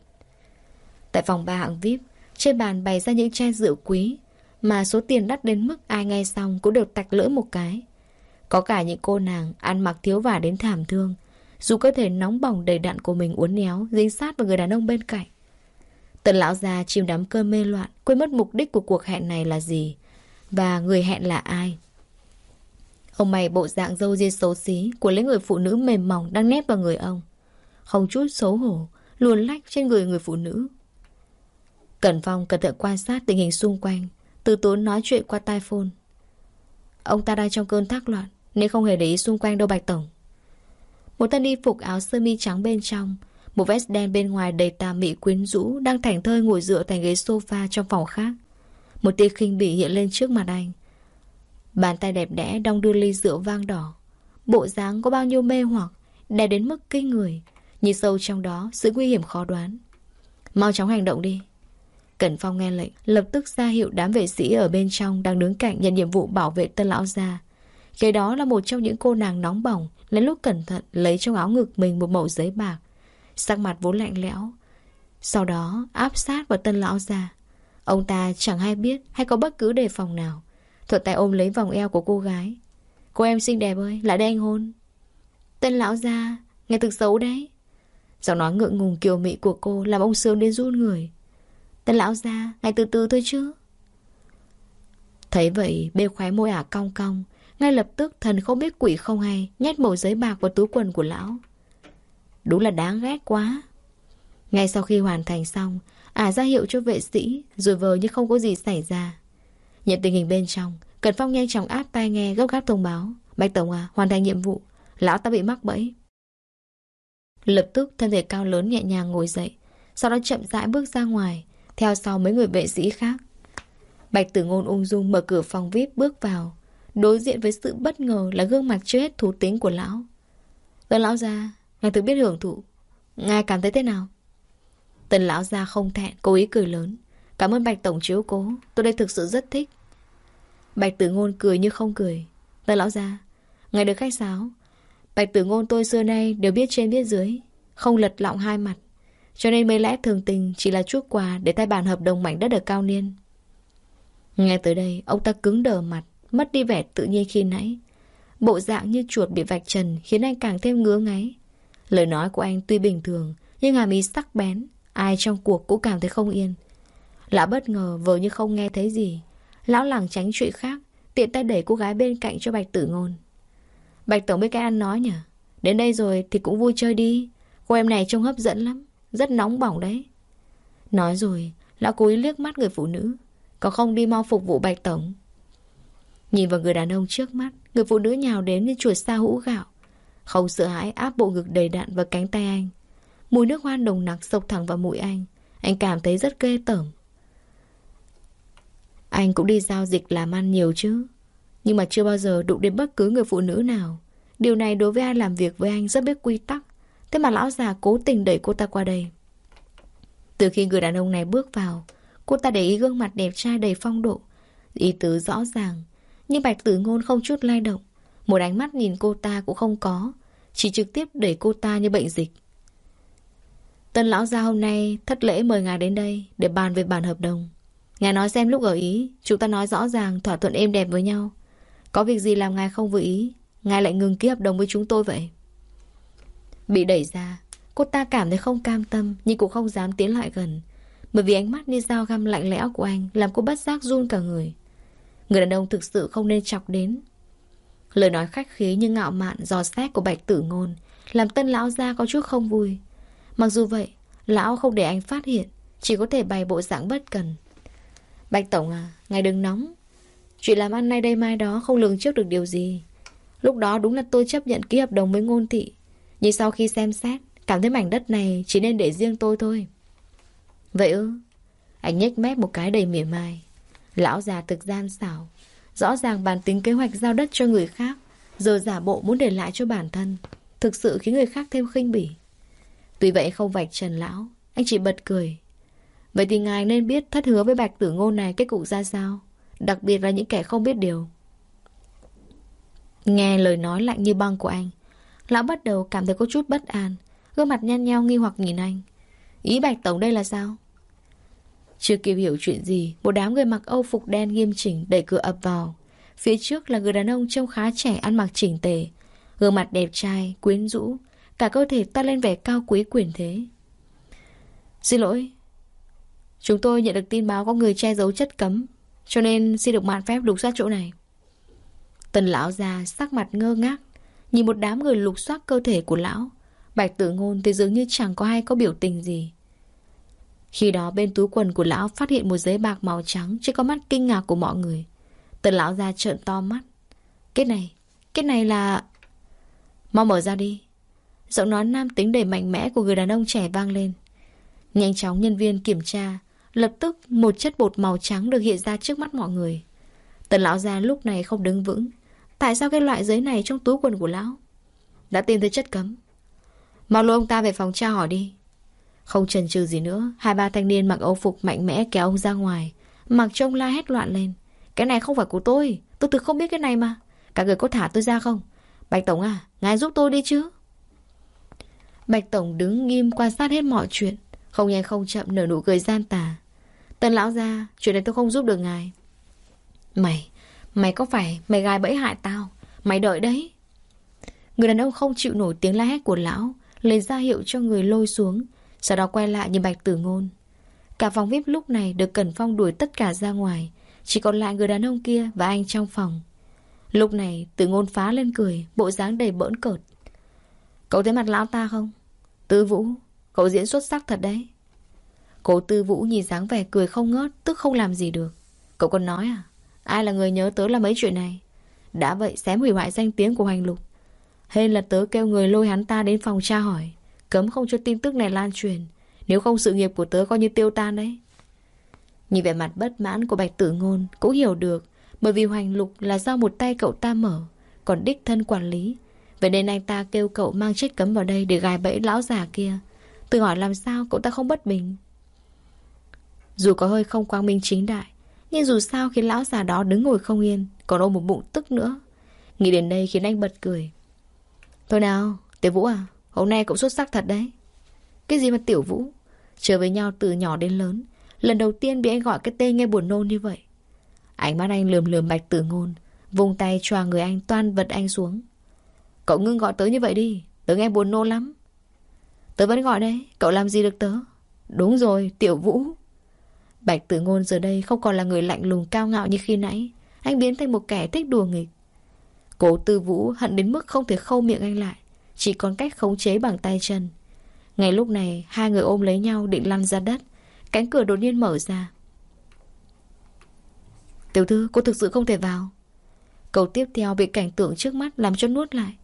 Tại phòng ba hạng VIP, trên bàn bày ra những chai rượu quý, mà số tiền đắt đến mức ai nghe xong cũng đều tạch lưỡi một cái. Có cả những cô nàng ăn mặc thiếu vả đến thảm thương, dù cơ thể nóng bỏng đầy đặn của mình uốn éo, dính sát vào người đàn ông bên cạnh. Tần lão già chìm đắm cơn mê loạn, quên mất mục đích của cuộc hẹn này là gì, và người hẹn là ai. Ông mày bộ dạng dâu ria xấu xí của lấy người phụ nữ mềm mỏng đang nép vào người ông. Không chút xấu hổ, luồn lách trên người người phụ nữ. Cẩn Phong cẩn thận quan sát tình hình xung quanh, từ tốn nói chuyện qua tai phone. Ông ta đang trong cơn thác loạn, nên không hề để ý xung quanh đâu Bạch Tổng. Một thân y phục áo sơ mi trắng bên trong, một vest đen bên ngoài đầy tà mị quyến rũ đang thảnh thơi ngồi dựa thành ghế sofa trong phòng khác. Một tia khinh bỉ hiện lên trước mặt anh. Bàn tay đẹp đẽ đong đưa ly rượu vang đỏ. Bộ dáng có bao nhiêu mê hoặc, đẹp đến mức kinh người. Nhìn sâu trong đó, sự nguy hiểm khó đoán. Mau chóng hành động đi. Cẩn Phong nghe lệnh, lập tức ra hiệu đám vệ sĩ ở bên trong đang đứng cạnh nhận nhiệm vụ bảo vệ tân lão gia. Kế đó là một trong những cô nàng nóng bỏng, lấy lúc cẩn thận lấy trong áo ngực mình một mẩu giấy bạc. Sắc mặt vốn lạnh lẽo. Sau đó áp sát vào tân lão già. Ông ta chẳng hay biết hay có bất cứ đề phòng nào. Thuận tay ôm lấy vòng eo của cô gái. Cô em xinh đẹp ơi, lại đây anh hôn. Tân lão già, nghe thực xấu đấy. Giọng nói ngượng ngùng kiều mị của cô làm ông Sương đến run người. Tân lão già, ngay từ từ thôi chứ. Thấy vậy, bê khóe môi ả cong cong. Ngay lập tức thần không biết quỷ không hay, nhét màu giấy bạc vào túi quần của lão. Đúng là đáng ghét quá. Ngay sau khi hoàn thành xong, ả ra hiệu cho vệ sĩ, rồi vờ như không có gì xảy ra. Nhận tình hình bên trong, Cần Phong nhanh chóng áp tai nghe gấp gáp thông báo. Bạch Tổng à, hoàn thành nhiệm vụ. Lão ta bị mắc bẫy. Lập tức thân thể cao lớn nhẹ nhàng ngồi dậy Sau đó chậm rãi bước ra ngoài Theo sau mấy người vệ sĩ khác Bạch tử ngôn ung dung mở cửa phòng VIP bước vào Đối diện với sự bất ngờ Là gương mặt chưa hết thú tính của lão Vâng lão ra. Ngài tự biết hưởng thụ. Ngài cảm thấy thế nào? Tần lão gia không thẹn Cố ý cười lớn. Cảm ơn Bạch Tổng chiếu cố Tôi đây thực sự rất thích. Bạch tử ngôn cười như không cười. Tần lão gia Ngài được khách sáo. Bạch tử ngôn tôi xưa nay đều biết trên biết dưới Không lật lọng hai mặt. Cho nên mấy lẽ thường tình chỉ là chút quà Để tay bàn hợp đồng mảnh đất ở Cao Niên. Nghe tới đây, ông ta cứng đờ mặt, mất đi vẻ tự nhiên khi nãy. Bộ dạng như chuột bị vạch trần khiến anh càng thêm ngứa ngáy. Lời nói của anh tuy bình thường, nhưng hàm ý sắc bén, ai trong cuộc cũng cảm thấy không yên. Lão bất ngờ vờ như không nghe thấy gì. Lão lảng tránh chuyện khác, tiện tay đẩy cô gái bên cạnh cho Bạch Tử Ngôn. Bạch Tổng biết cái ăn nói nhỉ? Đến đây rồi thì cũng vui chơi đi. Cô em này trông hấp dẫn lắm, rất nóng bỏng đấy. Nói rồi, lão cố ý liếc mắt người phụ nữ. Có không đi mau phục vụ Bạch Tổng. Nhìn vào người đàn ông trước mắt, người phụ nữ nhào đến như chuột sa hũ gạo. Không sợ hãi áp bộ ngực đầy đạn vào cánh tay anh. Mùi nước hoa nồng nặc sộc thẳng vào mũi anh. Anh cảm thấy rất ghê tởm. Anh cũng đi giao dịch làm ăn nhiều chứ. Nhưng mà chưa bao giờ đụng đến bất cứ người phụ nữ nào. Điều này đối với ai làm việc với anh rất biết quy tắc. Thế mà lão già cố tình đẩy cô ta qua đây. Từ khi người đàn ông này bước vào, cô ta để ý gương mặt đẹp trai đầy phong độ. Ý tứ rõ ràng. Nhưng bạch tử ngôn không chút lay động. Một ánh mắt nhìn cô ta cũng không có. Chỉ trực tiếp đẩy cô ta như bệnh dịch. Tân lão gia hôm nay thất lễ mời ngài đến đây để bàn về bản hợp đồng. Ngài nói xem lúc ở Ý, chúng ta nói rõ ràng thỏa thuận êm đẹp với nhau. Có việc gì làm ngài không vừa ý, ngài lại ngừng ký hợp đồng với chúng tôi vậy. Bị đẩy ra, cô ta cảm thấy không cam tâm nhưng cũng không dám tiến lại gần. Bởi vì ánh mắt như dao găm lạnh lẽo của anh làm cô bất giác run cả người. Người đàn ông thực sự không nên chọc đến. Lời nói khách khí nhưng ngạo mạn dò xét của bạch tử ngôn làm tân lão ra có chút không vui. Mặc dù vậy, lão không để anh phát hiện, chỉ có thể bày bộ dạng bất cần. Bạch Tổng à, ngài đừng nóng. Chuyện làm ăn nay đây mai đó không lường trước được điều gì. Lúc đó đúng là tôi chấp nhận ký hợp đồng với ngôn thị. Nhưng sau khi xem xét, cảm thấy mảnh đất này chỉ nên để riêng tôi thôi. Vậy ư? Anh nhếch mép một cái đầy mỉa mai. Lão già thực gian xảo. Rõ ràng bàn tính kế hoạch giao đất cho người khác, rồi giả bộ muốn để lại cho bản thân. Thực sự khiến người khác thêm khinh bỉ. Tuy vậy không vạch trần lão, anh chỉ bật cười. Vậy thì ngài nên biết thất hứa với bạch tử ngôn này kết cục ra sao Đặc biệt là những kẻ không biết điều Nghe lời nói lạnh như băng của anh Lão bắt đầu cảm thấy có chút bất an Gương mặt nhăn nheo nghi hoặc nhìn anh Ý bạch tổng đây là sao chưa kịp hiểu chuyện gì Một đám người mặc âu phục đen nghiêm chỉnh Đẩy cửa ập vào. Phía trước là người đàn ông trông khá trẻ ăn mặc chỉnh tề Gương mặt đẹp trai, quyến rũ Cả cơ thể ta lên vẻ cao quý quyền thế. Xin lỗi Chúng tôi nhận được tin báo có người che giấu chất cấm Cho nên xin được mạn phép lục soát chỗ này. Tần lão già sắc mặt ngơ ngác Nhìn một đám người lục soát cơ thể của lão. Bạch tử ngôn thì dường như chẳng có ai có biểu tình gì. Khi đó bên túi quần của lão phát hiện một giấy bạc màu trắng Chứ có mắt kinh ngạc của mọi người Tần lão ra trợn to mắt Cái này, cái này là... Mau mở ra đi Giọng nói nam tính đầy mạnh mẽ của người đàn ông trẻ vang lên Nhanh chóng nhân viên kiểm tra Lập tức một chất bột màu trắng được hiện ra trước mắt mọi người. Tần lão ra lúc này không đứng vững. Tại sao cái loại giấy này trong túi quần của lão? Đã tìm thấy chất cấm. Mau lôi ông ta về phòng tra hỏi đi. Không chần chừ gì nữa, hai ba thanh niên mặc âu phục mạnh mẽ kéo ông ra ngoài. Mặc trông la hét loạn lên. Cái này không phải của tôi, tôi thực không biết cái này mà. Cả người có thả tôi ra không? Bạch Tổng à, ngài giúp tôi đi chứ. Bạch Tổng đứng nghiêm quan sát hết mọi chuyện. Không nhanh không chậm nở nụ cười gian tà. Tân lão ra Chuyện này tôi không giúp được ngài Mày Mày có phải mày gài bẫy hại tao Mày đợi đấy Người đàn ông không chịu nổi tiếng la hét của lão Lấy ra hiệu cho người lôi xuống sau đó quay lại như bạch tử ngôn. Cả phòng VIP lúc này được Cẩn Phong đuổi tất cả ra ngoài. Chỉ còn lại người đàn ông kia và anh trong phòng. Lúc này, tử ngôn phá lên cười, Bộ dáng đầy bỡn cợt. Cậu thấy mặt lão ta không? Tư Vũ, Cậu diễn xuất sắc thật đấy. Cố tư vũ nhìn dáng vẻ cười không ngớt, Tức không làm gì được. Cậu còn nói à? Ai là người nhớ tớ là mấy chuyện này? Đã vậy xém hủy hoại danh tiếng của Hoành Lục. Hên là tớ kêu người lôi hắn ta đến phòng tra hỏi. Cấm không cho tin tức này lan truyền. Nếu không sự nghiệp của tớ coi như tiêu tan đấy. Nhìn vẻ mặt bất mãn của Bạch Tử Ngôn Cũng hiểu được Bởi vì Hoành Lục là do một tay cậu ta mở Còn đích thân quản lý. Vậy nên anh ta kêu cậu mang chết cấm vào đây Để gài bẫy lão già kia. Tự hỏi làm sao cậu ta không bất bình? Dù có hơi không quang minh chính đại Nhưng dù sao khiến lão già đó đứng ngồi không yên Còn ôm một bụng tức nữa. Nghĩ đến đây khiến anh bật cười. Thôi nào, Tế Vũ à Hôm nay cũng xuất sắc thật đấy. Cái gì mà Tiểu Vũ? Chơi với nhau từ nhỏ đến lớn, Lần đầu tiên bị anh gọi cái tên nghe buồn nôn như vậy. Ánh mắt anh lườm lườm bạch tử ngôn Vùng tay choàng người anh toan vật anh xuống. Cậu ngưng gọi tớ như vậy đi, Tớ nghe buồn nôn lắm. Tớ vẫn gọi đấy, Cậu làm gì được tớ? Đúng rồi, tiểu vũ. Bạch tử ngôn giờ đây không còn là người lạnh lùng cao ngạo như khi nãy, Anh biến thành một kẻ thích đùa nghịch. Cố tư vũ hận đến mức không thể khâu miệng anh lại. Chỉ còn cách khống chế bằng tay chân. Ngay lúc này Hai người ôm lấy nhau định lăn ra đất. Cánh cửa đột nhiên mở ra. Tiểu thư cô thực sự không thể vào. Câu tiếp theo bị cảnh tượng trước mắt Làm cho nuốt lại.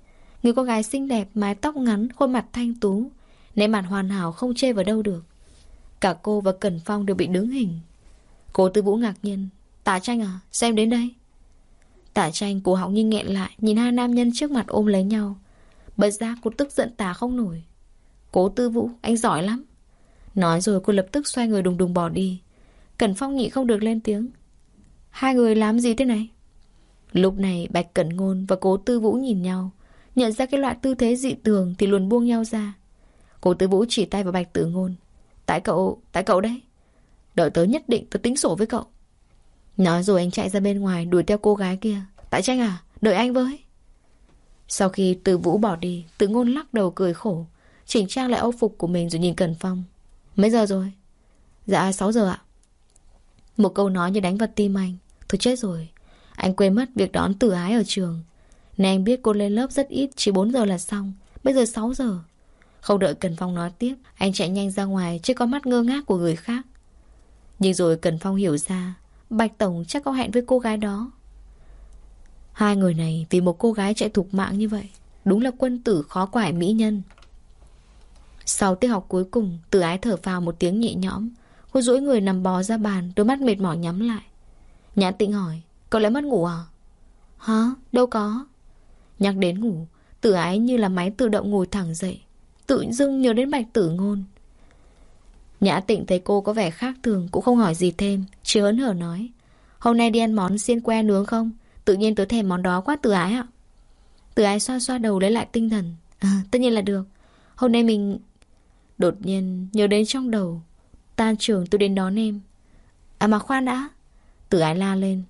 Người con gái xinh đẹp, mái tóc ngắn, khuôn mặt thanh tú Nét mặt hoàn hảo không chê vào đâu được. Cả cô và Cần Phong đều bị đứng hình. Cô tư vũ ngạc nhiên Tả tranh à, xem đến đây? Tả tranh cổ họng như nghẹn lại Nhìn hai nam nhân trước mặt ôm lấy nhau. Bất ra cô tức giận tả không nổi. Cố tư vũ, anh giỏi lắm. Nói rồi cô lập tức xoay người đùng đùng bỏ đi. Cẩn Phong nhị không được lên tiếng. Hai người làm gì thế này? Lúc này Bạch Cẩn Ngôn và Cố Tư Vũ nhìn nhau. Nhận ra cái loại tư thế dị thường Thì luôn buông nhau ra. Cố Tư Vũ chỉ tay vào Bạch Tử Ngôn. Tại cậu, tại cậu đấy. Đợi tớ nhất định tớ tính sổ với cậu. Nói rồi anh chạy ra bên ngoài đuổi theo cô gái kia. Tại tranh à, đợi anh với. Sau khi Từ Vũ bỏ đi, từ Ngôn lắc đầu cười khổ, Chỉnh trang lại âu phục của mình rồi nhìn Cần Phong. Mấy giờ rồi? Dạ 6 giờ ạ. Một câu nói như đánh vào tim anh. Thôi chết rồi, Anh quên mất việc đón tử ái ở trường. Nên anh biết cô lên lớp rất ít, Chỉ 4 giờ là xong, Bây giờ 6 giờ. Không đợi Cần Phong nói tiếp, Anh chạy nhanh ra ngoài Chứ có mắt ngơ ngác của người khác. Nhưng rồi Cần Phong hiểu ra, Bạch Tổng chắc có hẹn với cô gái đó. Hai người này vì một cô gái chạy thục mạng như vậy, Đúng là quân tử khó quải mỹ nhân. Sau tiết học cuối cùng Tử ái thở phào một tiếng nhẹ nhõm, Cô duỗi người nằm bò ra bàn, Đôi mắt mệt mỏi nhắm lại. Nhã tĩnh hỏi, Cậu lại mất ngủ à? Hả? Đâu có. Nhắc đến ngủ Tử ái như là máy tự động ngồi thẳng dậy, Tự dưng nhớ đến bạch tử ngôn. Nhã tịnh thấy cô có vẻ khác thường, Cũng không hỏi gì thêm, Chỉ hớn hở nói, Hôm nay đi ăn món xiên que nướng không? Tự nhiên tớ thèm món đó quá từ ái ạ. Từ ái xoa xoa đầu lấy lại tinh thần. À, Tất nhiên là được. Hôm nay mình Đột nhiên nhớ đến trong đầu Tan trường tôi đến đón em. À mà khoan đã. Tử ái la lên.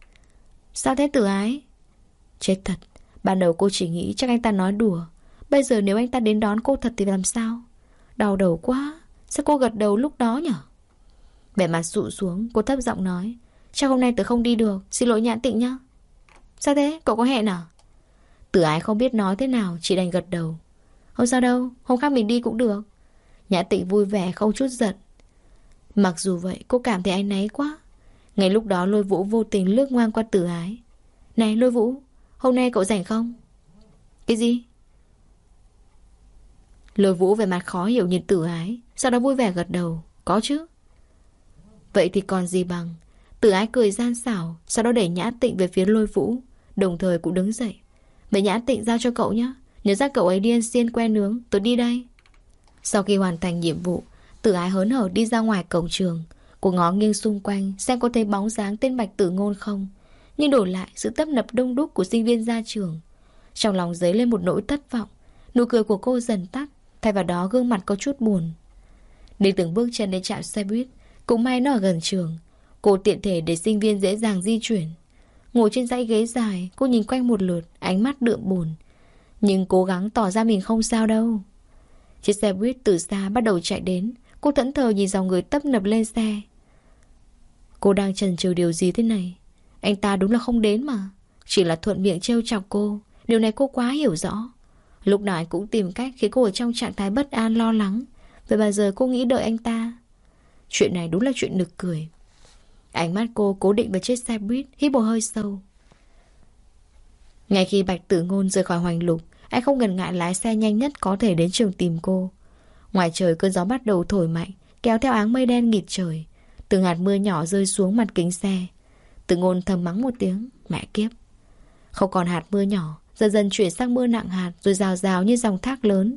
Sao thế tử ái? Chết thật. Ban đầu cô chỉ nghĩ chắc anh ta nói đùa. Bây giờ nếu anh ta đến đón cô thật thì làm sao? Đau đầu quá. Sao cô gật đầu lúc đó nhở? Vẻ mặt sụ xuống Cô thấp giọng nói. Chắc hôm nay tớ không đi được. Xin lỗi nhãn tịnh nhá. Sao thế? Cậu có hẹn à? Tử ái không biết nói thế nào Chỉ đành gật đầu. Không sao đâu, Hôm khác mình đi cũng được. Nhã tịnh vui vẻ, không chút giận. Mặc dù vậy, cô cảm thấy anh náy quá. Ngay lúc đó lôi vũ vô tình lướt ngoan qua tử ái. Này, lôi vũ, Hôm nay cậu rảnh không? Cái gì? Lôi vũ về mặt khó hiểu nhìn tử ái, Sau đó vui vẻ gật đầu. Có chứ. Vậy thì còn gì bằng. Tử ái cười gian xảo, Sau đó đẩy nhã tịnh về phía lôi vũ. Đồng thời cũng đứng dậy. Vậy nhã tịnh giao cho cậu nhé Nhớ ra cậu ấy điên xiên que nướng. Tôi đi đây. Sau khi hoàn thành nhiệm vụ, Tử ái hớn hở đi ra ngoài cổng trường. Cô ngó nghiêng xung quanh Xem có thấy bóng dáng tên bạch tử ngôn không. Nhưng đổi lại sự tấp nập đông đúc của sinh viên ra trường. Trong lòng dấy lên một nỗi thất vọng. Nụ cười của cô dần tắt, Thay vào đó gương mặt có chút buồn. Đi từng bước chân đến trạm xe buýt, Cũng may nó ở gần trường. Cô tiện thể để sinh viên dễ dàng di chuyển. Ngồi trên dãy ghế dài, Cô nhìn quanh một lượt, Ánh mắt đượm buồn. Nhưng cố gắng tỏ ra mình không sao đâu. Chiếc xe buýt từ xa bắt đầu chạy đến, Cô thẫn thờ nhìn dòng người tấp nập lên xe. Cô đang chần chừ điều gì thế này? Anh ta đúng là không đến mà. Chỉ là thuận miệng trêu chọc cô. Điều này cô quá hiểu rõ. Lúc nào anh cũng tìm cách khiến cô ở trong trạng thái bất an lo lắng. Vậy mà giờ cô nghĩ đợi anh ta. Chuyện này đúng là chuyện nực cười. Ánh mắt cô cố định vào chiếc xe buýt, Hít một hơi sâu. Ngay khi Bạch Tử Ngôn rời khỏi hoành lục, Anh không ngần ngại lái xe nhanh nhất có thể đến trường tìm cô. Ngoài trời, cơn gió bắt đầu thổi mạnh, Kéo theo áng mây đen nghịt trời. Từng hạt mưa nhỏ rơi xuống mặt kính xe. Tử Ngôn thầm mắng một tiếng, Mẹ kiếp. Không còn hạt mưa nhỏ, Dần dần chuyển sang mưa nặng hạt Rồi rào rào như dòng thác lớn.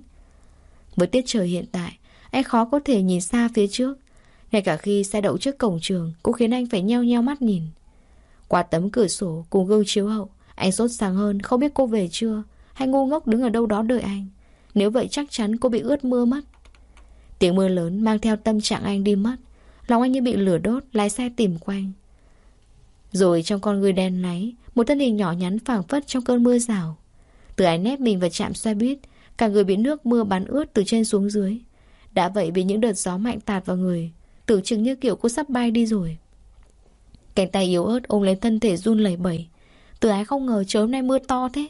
Với tiết trời hiện tại, Anh khó có thể nhìn xa phía trước ngay cả khi xe đậu trước cổng trường Cũng khiến anh phải nheo nheo mắt nhìn. Qua tấm cửa sổ cùng gương chiếu hậu Anh sốt sáng hơn không biết cô về chưa Hay ngu ngốc đứng ở đâu đó đợi anh. Nếu vậy chắc chắn cô bị ướt mưa mất. Tiếng mưa lớn mang theo tâm trạng anh đi mất. Lòng anh như bị lửa đốt Lái xe tìm quanh. Rồi trong con người đen láy, Một thân hình nhỏ nhắn phảng phất trong cơn mưa rào. Từ ái nép mình vào chạm xe buýt Cả người bị nước mưa bắn ướt từ trên xuống dưới. Đã vậy bị những đợt gió mạnh tạt vào người Tưởng chừng như kiểu cô sắp bay đi rồi. Cánh tay yếu ớt ôm lấy thân thể run lẩy bẩy. Từ ái không ngờ trời hôm nay mưa to thế.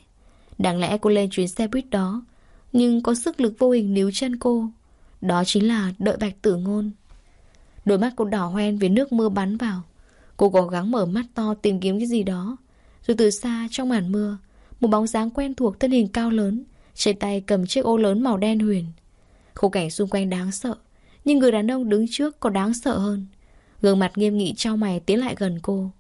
Đáng lẽ cô lên chuyến xe buýt đó, Nhưng có sức lực vô hình níu chân cô. Đó chính là đợi bạch tử ngôn. Đôi mắt cô đỏ hoen vì nước mưa bắn vào. Cô cố gắng mở mắt to tìm kiếm cái gì đó. Rồi từ xa trong màn mưa, Một bóng dáng quen thuộc thân hình cao lớn, Trên tay cầm chiếc ô lớn màu đen huyền. Khung cảnh xung quanh đáng sợ. Nhưng người đàn ông đứng trước còn đáng sợ hơn. Gương mặt nghiêm nghị trao mày tiến lại gần cô.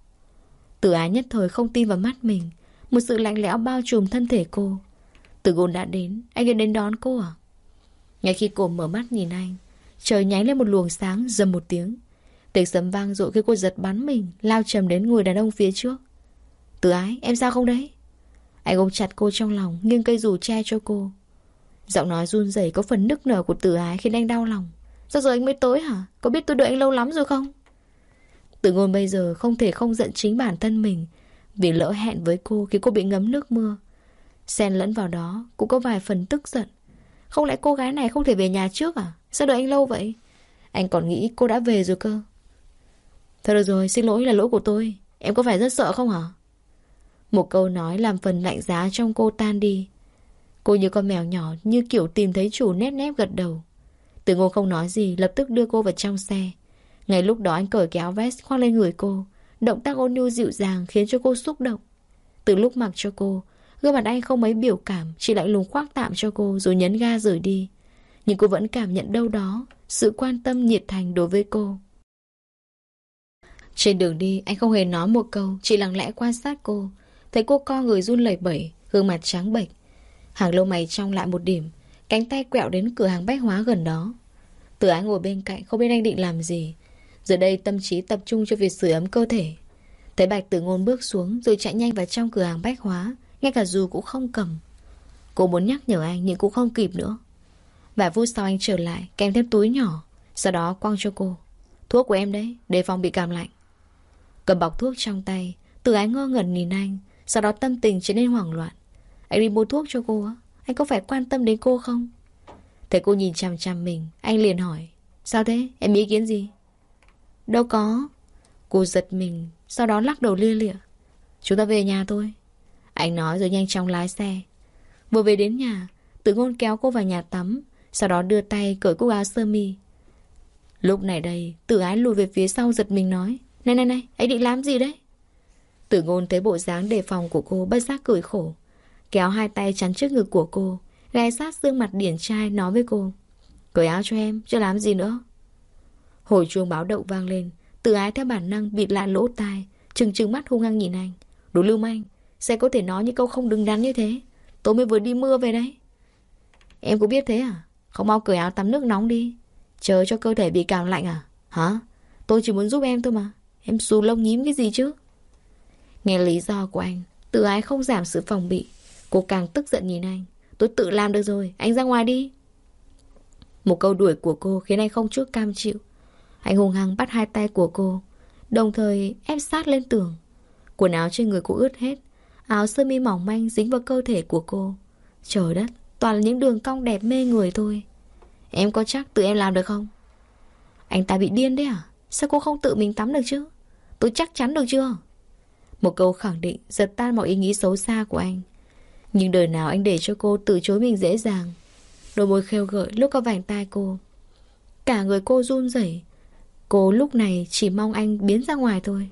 Tử ái nhất thời không tin vào mắt mình, Một sự lạnh lẽo bao trùm thân thể cô. Tử gồn đã đến, Anh ấy đến đón cô à? Ngay khi cô mở mắt nhìn anh, Trời nháy lên một luồng sáng dầm một tiếng. Tiếng sấm vang rội khi cô giật bắn mình, Lao trầm đến người đàn ông phía trước. Tử ái, em sao không đấy? Anh ôm chặt cô trong lòng, Nghiêng cây dù che cho cô. Giọng nói run rẩy có phần nức nở của tử ái khiến anh đau lòng. Sao giờ anh mới tới hả? Có biết tôi đợi anh lâu lắm rồi không? Tử ngôn bây giờ không thể không giận chính bản thân mình Vì lỡ hẹn với cô khi cô bị ngấm nước mưa. Xen lẫn vào đó Cũng có vài phần tức giận. Không lẽ cô gái này không thể về nhà trước à? Sao đợi anh lâu vậy? Anh còn nghĩ cô đã về rồi cơ. Thôi được rồi, xin lỗi là lỗi của tôi. Em có phải rất sợ không hả? Một câu nói làm phần lạnh giá trong cô tan đi. Cô như con mèo nhỏ Như kiểu tìm thấy chủ nét nét gật đầu. Từ ngô không nói gì, Lập tức đưa cô vào trong xe. Ngay lúc đó anh cởi cái áo vest khoác lên người cô. Động tác ôn nhu dịu dàng khiến cho cô xúc động. Từ lúc mặc cho cô, Gương mặt anh không mấy biểu cảm, Chỉ lạnh lùng khoác tạm cho cô rồi nhấn ga rời đi. Nhưng cô vẫn cảm nhận đâu đó Sự quan tâm nhiệt thành đối với cô. Trên đường đi, anh không hề nói một câu, Chỉ lặng lẽ quan sát cô. Thấy cô co người run lẩy bẩy, Gương mặt trắng bệch. Hàng lông mày trong lại một điểm. Cánh tay quẹo đến cửa hàng bách hóa gần đó. Tử ái ngồi bên cạnh, không biết anh định làm gì. Giờ đây tâm trí tập trung cho việc sưởi ấm cơ thể. Thấy bạch tử ngôn bước xuống Rồi chạy nhanh vào trong cửa hàng bách hóa, Ngay cả dù cũng không cầm. Cô muốn nhắc nhở anh nhưng cũng không kịp nữa. Vài phút sau anh trở lại, Kèm thêm túi nhỏ, Sau đó quăng cho cô. Thuốc của em đấy, Đề phòng bị cảm lạnh. Cầm bọc thuốc trong tay Tử ái ngơ ngẩn nhìn anh, Sau đó tâm tình trở nên hoảng loạn. Anh đi mua thuốc cho cô á. Anh có phải quan tâm đến cô không? Thấy cô nhìn chằm chằm mình, Anh liền hỏi, Sao thế? Em ý kiến gì? Đâu có. Cô giật mình, Sau đó lắc đầu lia lịa, Chúng ta về nhà thôi. Anh nói rồi nhanh chóng lái xe. Vừa về đến nhà, Tự ngôn kéo cô vào nhà tắm, Sau đó đưa tay cởi cúc áo sơ mi. Lúc này đây, Tự ái lùi về phía sau giật mình nói, Này này này, anh định làm gì đấy? Tử ngôn thấy bộ dáng đề phòng của cô Bất giác cười khổ. Kéo hai tay chắn trước ngực của cô Ghé sát xương mặt điển trai nói với cô Cởi áo cho em, chứ làm gì nữa. Hồi chuông báo động vang lên Tự ái theo bản năng bịt lại lỗ tai Trừng trừng mắt hung hăng nhìn anh. Đủ lưu manh Sẽ có thể nói những câu không đứng đắn như thế. Tối mới vừa đi mưa về đấy. Em cũng biết thế à? Không mau cởi áo tắm nước nóng đi. Chờ cho cơ thể bị cảm lạnh à? Hả? Tôi chỉ muốn giúp em thôi mà. Em xù lông nhím cái gì chứ? Nghe lý do của anh Tự ái không giảm sự phòng bị Cô càng tức giận nhìn anh. Tôi tự làm được rồi, Anh ra ngoài đi. Một câu đuổi của cô khiến anh không chút cam chịu. Anh hùng hăng bắt hai tay của cô, Đồng thời ép sát lên tường. Quần áo trên người cô ướt hết, Áo sơ mi mỏng manh dính vào cơ thể của cô. Trời đất, Toàn là những đường cong đẹp mê người thôi. Em có chắc tự em làm được không? Anh ta bị điên đấy à? Sao cô không tự mình tắm được chứ? Tôi chắc chắn được chưa? Một câu khẳng định giật tan mọi ý nghĩ xấu xa của anh. Nhưng đời nào anh để cho cô từ chối mình dễ dàng? Đôi môi khêu gợi lúc có vành tai cô. Cả người cô run rẩy. Cô lúc này chỉ mong anh biến ra ngoài thôi.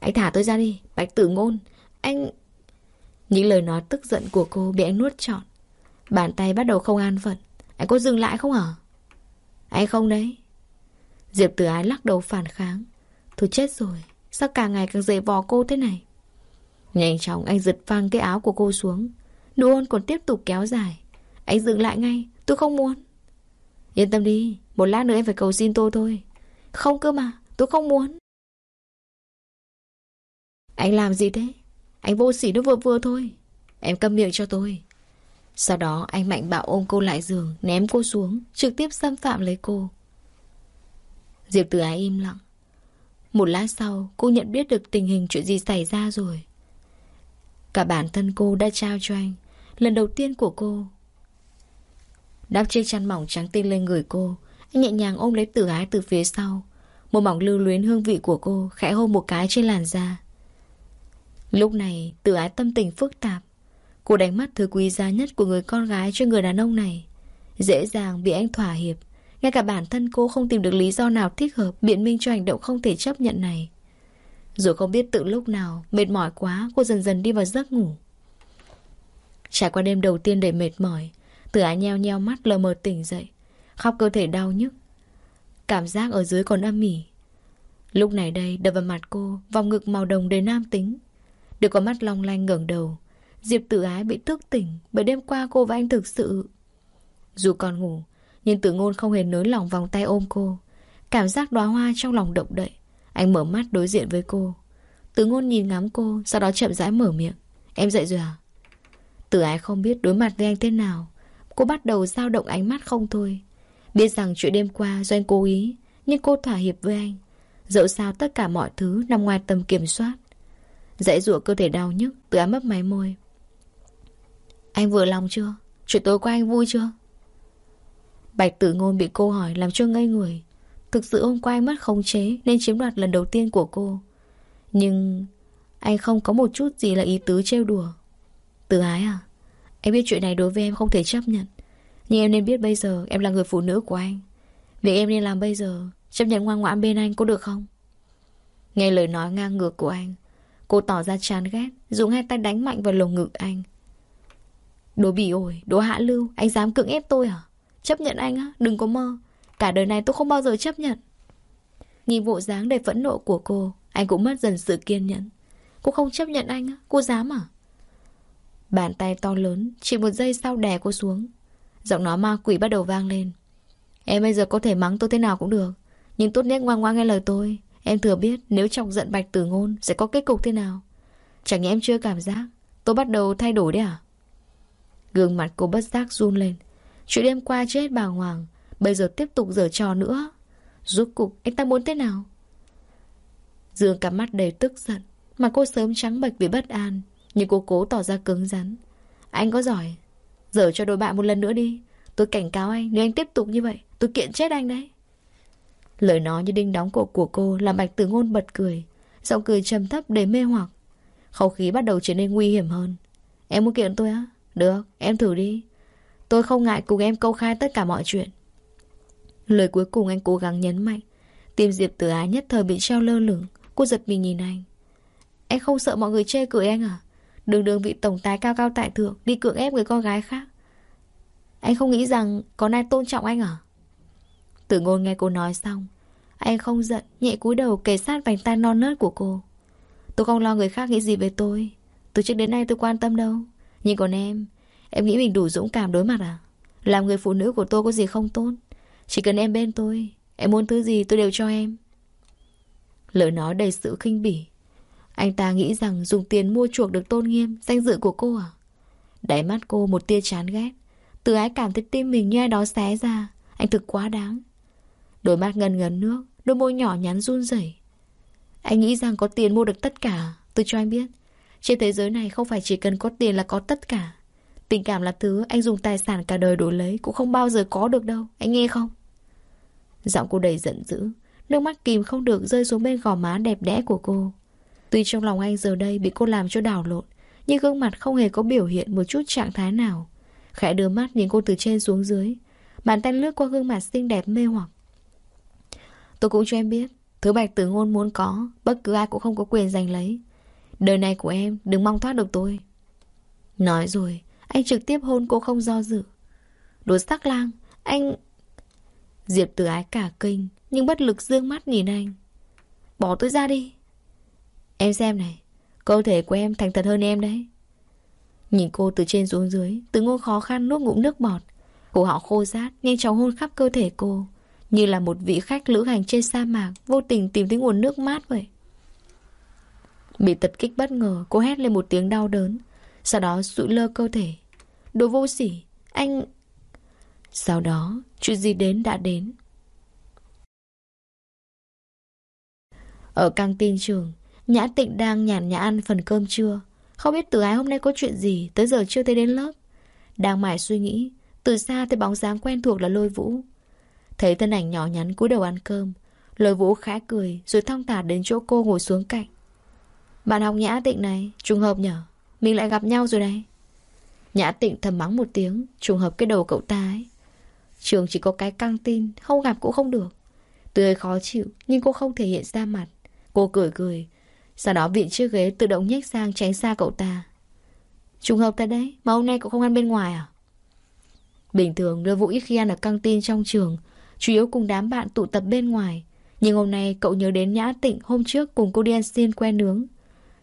Anh thả tôi ra đi, Bạch tử ngôn. Anh... Những lời nói tức giận của cô bị anh nuốt trọn. Bàn tay bắt đầu không an phận. Anh có dừng lại không hả? Anh không đấy. Diệp tử ái lắc đầu phản kháng. Thôi chết rồi, Sao càng ngày càng dày vò cô thế này? Nhanh chóng anh giật phang cái áo của cô xuống Nụ hôn còn tiếp tục kéo dài Anh dừng lại ngay Tôi không muốn Yên tâm đi Một lát nữa em phải cầu xin tôi thôi không cơ mà, tôi không muốn. Anh làm gì thế? Anh vô sỉ nó vừa vừa thôi. Em câm miệng cho tôi. Sau đó anh mạnh bạo ôm cô lại giường, ném cô xuống, trực tiếp xâm phạm lấy cô. Diệp Tử Ái im lặng. Một lát sau cô nhận biết được tình hình chuyện gì xảy ra rồi Cả bản thân cô đã trao cho anh. Lần đầu tiên của cô. Đắp chiếc chăn mỏng trắng tinh lên người cô. Anh nhẹ nhàng ôm lấy tử ái từ phía sau. Một mỏng lưu luyến hương vị của cô Khẽ hôn một cái trên làn da. Lúc này tử ái tâm tình phức tạp. Cô đánh mắt thứ quý giá nhất của người con gái cho người đàn ông này. Dễ dàng bị anh thỏa hiệp. Ngay cả bản thân cô không tìm được lý do nào thích hợp Biện minh cho hành động không thể chấp nhận này. Rồi không biết tự lúc nào, Mệt mỏi quá, Cô dần dần đi vào giấc ngủ. Trải qua đêm đầu tiên đầy mệt mỏi Tử ái nheo nheo mắt lờ mờ tỉnh dậy, Khóc cơ thể đau nhức. Cảm giác ở dưới còn âm mỉ Lúc này đây, đập vào mặt cô, Vòng ngực màu đồng đầy nam tính. Được có mắt long lanh ngẩng đầu. Diệp tự ái bị thức tỉnh Bởi đêm qua cô và anh thực sự. Dù còn ngủ, Nhưng tử ngôn không hề nới lỏng vòng tay ôm cô. Cảm giác đóa hoa trong lòng động đậy. Anh mở mắt đối diện với cô. Tử ngôn nhìn ngắm cô, Sau đó chậm rãi mở miệng. Em dậy rồi à? Tử ái không biết đối mặt với anh thế nào. Cô bắt đầu dao động ánh mắt không thôi. Biết rằng chuyện đêm qua do anh cố ý, Nhưng cô thỏa hiệp với anh. Dẫu sao tất cả mọi thứ nằm ngoài tầm kiểm soát. Dãy rụa cơ thể đau nhức Tử ái mấp máy môi. Anh vừa lòng chưa? Chuyện tối qua anh vui chưa? Bạch tử ngôn bị cô hỏi làm cho ngây người. Thực sự hôm qua anh mất khống chế Nên chiếm đoạt lần đầu tiên của cô. Nhưng Anh không có một chút gì là ý tứ trêu đùa. Từ ái à Em biết chuyện này đối với em không thể chấp nhận. Nhưng em nên biết bây giờ em là người phụ nữ của anh. Việc em nên làm bây giờ Chấp nhận ngoan ngoãn bên anh có được không? Nghe lời nói ngang ngược của anh Cô tỏ ra chán ghét Dùng hai tay đánh mạnh vào lồng ngực anh. Đồ bỉ ổi, đồ hạ lưu Anh dám cưỡng ép tôi à? Chấp nhận anh á, đừng có mơ. Cả đời này tôi không bao giờ chấp nhận. Nhìn bộ dáng đầy phẫn nộ của cô Anh cũng mất dần sự kiên nhẫn. Cô không chấp nhận anh á, cô dám à? Bàn tay to lớn Chỉ một giây sau đè cô xuống. Giọng nói ma quỷ bắt đầu vang lên. Em bây giờ có thể mắng tôi thế nào cũng được Nhưng tốt nhất ngoan ngoan nghe lời tôi. Em thừa biết nếu chọc giận bạch tử ngôn Sẽ có kết cục thế nào. Chẳng nhẽ em chưa cảm giác Tôi bắt đầu thay đổi đấy à? Gương mặt cô bất giác run lên. Chuyện đêm qua chết bà Hoàng Bây giờ tiếp tục giở trò nữa. Rốt cục anh ta muốn thế nào? Dương cả mắt đầy tức giận Mà cô sớm trắng bệch vì bất an Nhưng cô cố tỏ ra cứng rắn. Anh có giỏi giở cho đôi bạn một lần nữa đi. Tôi cảnh cáo anh Nếu anh tiếp tục như vậy Tôi kiện chết anh đấy. Lời nói như đinh đóng cổ của cô Làm bạch tử ngôn bật cười Giọng cười trầm thấp đầy mê hoặc. Khẩu khí bắt đầu trở nên nguy hiểm hơn. Em muốn kiện tôi á? Được, em thử đi. Tôi không ngại cùng em câu khai tất cả mọi chuyện. Lời cuối cùng anh cố gắng nhấn mạnh. Tim Diệp tử ái nhất thời bị treo lơ lửng. Cô giật mình nhìn anh. Anh không sợ mọi người chê cười anh à? Đường đường vị tổng tài cao cao tại thượng, Đi cưỡng ép người con gái khác. Anh không nghĩ rằng có ai tôn trọng anh à? Tử ngôn nghe cô nói xong, Anh không giận, Nhẹ cúi đầu kề sát vành tay non nớt của cô. Tôi không lo người khác nghĩ gì về tôi. Từ trước đến nay tôi quan tâm đâu. Nhưng còn em Em nghĩ mình đủ dũng cảm đối mặt à? Làm người phụ nữ của tôi có gì không tốt? Chỉ cần em bên tôi, Em muốn thứ gì tôi đều cho em. Lời nói đầy sự khinh bỉ. Anh ta nghĩ rằng dùng tiền mua chuộc được tôn nghiêm, Danh dự của cô à? Đáy mắt cô một tia chán ghét. Từ ái cảm thấy tim mình như ai đó xé ra. Anh thực quá đáng. Đôi mắt ngần ngấn nước, Đôi môi nhỏ nhắn run rẩy. Anh nghĩ rằng có tiền mua được tất cả, Tôi cho anh biết. Trên thế giới này không phải chỉ cần có tiền là có tất cả. Tình cảm là thứ anh dùng tài sản cả đời đổi lấy Cũng không bao giờ có được đâu, Anh nghe không? Giọng cô đầy giận dữ, Nước mắt kìm không được rơi xuống bên gò má đẹp đẽ của cô. Tuy trong lòng anh giờ đây bị cô làm cho đảo lộn, Nhưng gương mặt không hề có biểu hiện một chút trạng thái nào. Khẽ đưa mắt nhìn cô từ trên xuống dưới, Bàn tay lướt qua gương mặt xinh đẹp mê hoặc. Tôi cũng cho em biết, Thứ bạch tử ngôn muốn có, Bất cứ ai cũng không có quyền giành lấy. Đời này của em, đừng mong thoát được tôi. Nói rồi anh trực tiếp hôn cô không do dự. Đồ sắc lang, Anh Diệp từ ái cả kinh, Nhưng bất lực dương mắt nhìn anh. Bỏ tôi ra đi. Em xem này, Cơ thể của em thành thật hơn em đấy. Nhìn cô từ trên xuống dưới, Từ ngô khó khăn nuốt ngụm nước bọt. Cổ họ khô rát, Nhanh chóng hôn khắp cơ thể cô, Như là một vị khách lữ hành trên sa mạc, Vô tình tìm thấy nguồn nước mát vậy. Bị tật kích bất ngờ, Cô hét lên một tiếng đau đớn, Sau đó sụi lơ cơ thể. Đồ vô sỉ, Anh Sau đó, chuyện gì đến đã đến. Ở căng tin trường, Nhã tịnh đang nhàn nhã ăn phần cơm trưa. Không biết từ ái hôm nay có chuyện gì, Tới giờ chưa thấy đến lớp. Đang mải suy nghĩ, Từ xa thấy bóng dáng quen thuộc là lôi vũ. Thấy thân ảnh nhỏ nhắn cúi đầu ăn cơm, Lôi vũ khẽ cười Rồi thong thả đến chỗ cô ngồi xuống cạnh. Bạn học nhã tịnh này, Trùng hợp nhở? Mình lại gặp nhau rồi đấy Nhã tịnh thầm mắng một tiếng, Trùng hợp cái đầu cậu ta ấy. Trường chỉ có cái căng tin Không gặp cũng không được. Tươi khó chịu, Nhưng cô không thể hiện ra mặt. Cô cười cười, Sau đó vị chiếc ghế tự động nhếch sang tránh xa cậu ta. Trùng hợp ta đấy, Mà hôm nay cậu không ăn bên ngoài à? Bình thường đưa Vũ ít khi ăn ở căng tin trong trường, Chủ yếu cùng đám bạn tụ tập bên ngoài. Nhưng hôm nay cậu nhớ đến Nhã Tịnh Hôm trước cùng cô đi ăn xiên que nướng.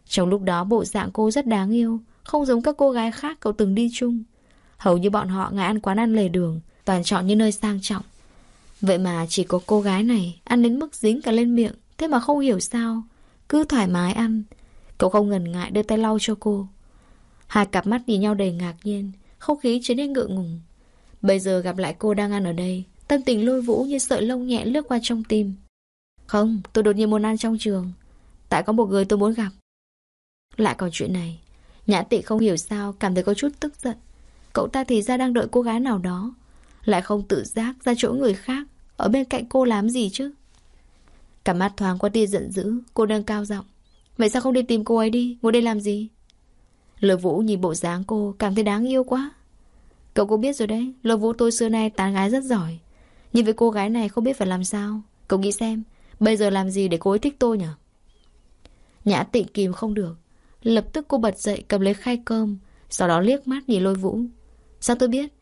Trong lúc đó bộ dạng cô rất đáng yêu không giống các cô gái khác cậu từng đi chung. Hầu như bọn họ ngại ăn quán ăn lề đường Toàn chọn những nơi sang trọng. Vậy mà chỉ có cô gái này Ăn đến mức dính cả lên miệng Thế mà không hiểu sao Cứ thoải mái ăn. Cậu không ngần ngại đưa tay lau cho cô. Hai cặp mắt nhìn nhau đầy ngạc nhiên Không khí trở nên ngượng ngùng. Bây giờ gặp lại cô đang ăn ở đây Tâm tình lôi vũ như sợi lông nhẹ lướt qua trong tim. Không, tôi đột nhiên muốn ăn trong trường. Tại có một người tôi muốn gặp. Lại còn chuyện này Nhã tị không hiểu sao Cảm thấy có chút tức giận. Cậu ta thì ra đang đợi cô gái nào đó. Lại không tự giác ra chỗ người khác. Ở bên cạnh cô làm gì chứ? Cả mắt thoáng qua tia giận dữ, Cô đang cao giọng. Vậy sao không đi tìm cô ấy đi? Ngồi đây làm gì? Lôi vũ nhìn bộ dáng cô, Cảm thấy đáng yêu quá. Cậu cũng biết rồi đấy Lôi vũ tôi xưa nay tán gái rất giỏi. Nhưng với cô gái này không biết phải làm sao. Cậu nghĩ xem, Bây giờ làm gì để cô ấy thích tôi nhỉ? Nhã tịnh kìm không được. Lập tức cô bật dậy cầm lấy khay cơm, Sau đó liếc mắt nhìn lôi vũ. Sao tôi biết?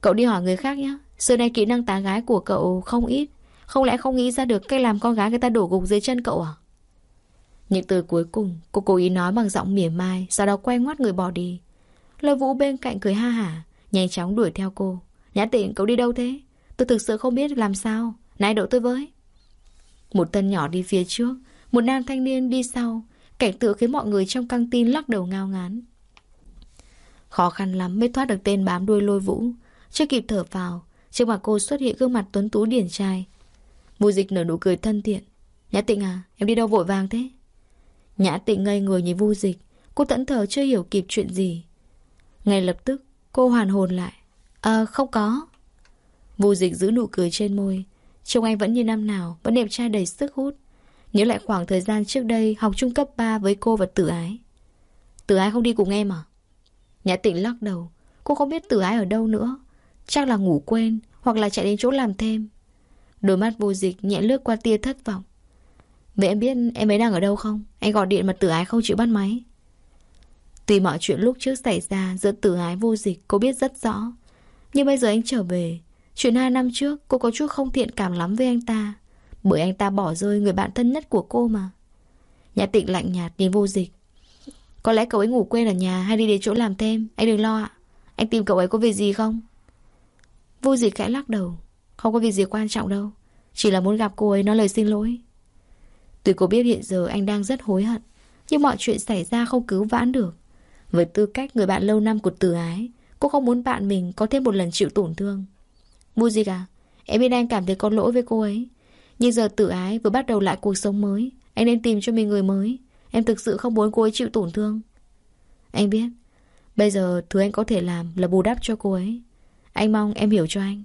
Cậu đi hỏi người khác nhé Xưa nay kỹ năng tán gái của cậu không ít. Không lẽ không nghĩ ra được cách làm con gái người ta đổ gục dưới chân cậu à? Những từ cuối cùng Cô cố ý nói bằng giọng mỉa mai, Sau đó quay ngoắt người bỏ đi. Lôi vũ bên cạnh cười ha hả, Nhanh chóng đuổi theo cô. Nhã tịnh, cậu đi đâu thế? Tôi thực sự không biết làm sao. Này đợi tôi với. Một tân nhỏ đi phía trước, Một nam thanh niên đi sau. Cảnh tượng khiến mọi người trong căng tin lắc đầu ngao ngán. Khó khăn lắm mới thoát được tên bám đuôi lôi vũ. Chưa kịp thở vào, Trước mặt cô xuất hiện gương mặt tuấn tú điển trai. Mùi dịch nở nụ cười thân thiện. Nhã tịnh à Em đi đâu vội vàng thế? Nhã tịnh ngây người nhìn vu dịch. Cô tẫn thờ chưa hiểu kịp chuyện gì. Ngay lập tức, cô hoàn hồn lại. À không có. Vu dịch giữ nụ cười trên môi. Trông anh vẫn như năm nào, Vẫn đẹp trai đầy sức hút. Nhớ lại khoảng thời gian trước đây Học trung cấp 3 với cô và tử ái. Tử ái không đi cùng em à? Nhã tịnh lắc đầu. Cô không biết tử ái ở đâu nữa. Chắc là ngủ quên Hoặc là chạy đến chỗ làm thêm. Đôi mắt vô dịch nhẹ lướt qua tia thất vọng. Vậy em biết em ấy đang ở đâu không? Anh gọi điện mà tử ái không chịu bắt máy. Tuy mọi chuyện lúc trước xảy ra Giữa tử ái vô dịch cô biết rất rõ. Nhưng bây giờ anh trở về, Chuyện hai năm trước cô có chút không thiện cảm lắm với anh ta. Bởi anh ta bỏ rơi người bạn thân nhất của cô mà. Nhã tịnh lạnh nhạt nhìn vô dịch. Có lẽ cậu ấy ngủ quên ở nhà hay đi đến chỗ làm thêm, Anh đừng lo ạ. Anh tìm cậu ấy có việc gì không? Vô dịch khẽ lắc đầu. Không có việc gì quan trọng đâu. Chỉ là muốn gặp cô ấy nói lời xin lỗi. Tuy cô biết hiện giờ anh đang rất hối hận, Nhưng mọi chuyện xảy ra không cứu vãn được. Với tư cách người bạn lâu năm của từ ái, Cô không muốn bạn mình có thêm một lần chịu tổn thương. Mua gì cả Em biết anh cảm thấy có lỗi với cô ấy. Nhưng giờ tự ái vừa bắt đầu lại cuộc sống mới. Anh nên tìm cho mình người mới. Em thực sự không muốn cô ấy chịu tổn thương. Anh biết, Bây giờ thứ anh có thể làm là bù đắp cho cô ấy. Anh mong em hiểu cho anh.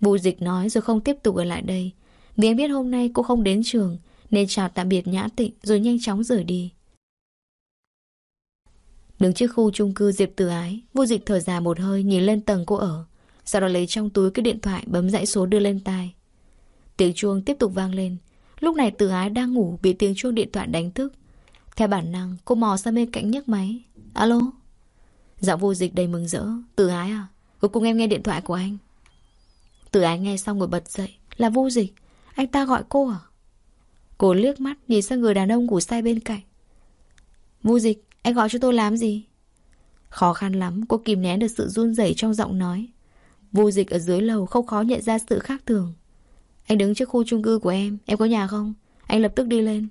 Vụ dịch nói rồi không tiếp tục ở lại đây. Vì anh biết hôm nay cô không đến trường, Nên chào tạm biệt Nhã Tịnh Rồi nhanh chóng rời đi. Đứng trước khu chung cư Diệp Tử Ái Vô dịch thở dài một hơi nhìn lên tầng cô ở. Sau đó lấy trong túi cái điện thoại bấm dãy số đưa lên tai. Tiếng chuông tiếp tục vang lên. Lúc này tử ái đang ngủ bị tiếng chuông điện thoại đánh thức. Theo bản năng, cô mò sang bên cạnh nhấc máy. Alo? Giọng vô dịch đầy mừng rỡ. Tử ái à Cuối cùng em nghe điện thoại của anh. Tử ái nghe xong rồi bật dậy. Là vô dịch, Anh ta gọi cô à? Cô liếc mắt nhìn sang người đàn ông ngủ say bên cạnh. Vô dịch, Anh gọi cho tôi làm gì? Khó khăn lắm, cô kìm nén được sự run rẩy trong giọng nói. Vô dịch ở dưới lầu không khó nhận ra sự khác thường. Anh đứng trước khu chung cư của em. Em có nhà không? Anh lập tức đi lên.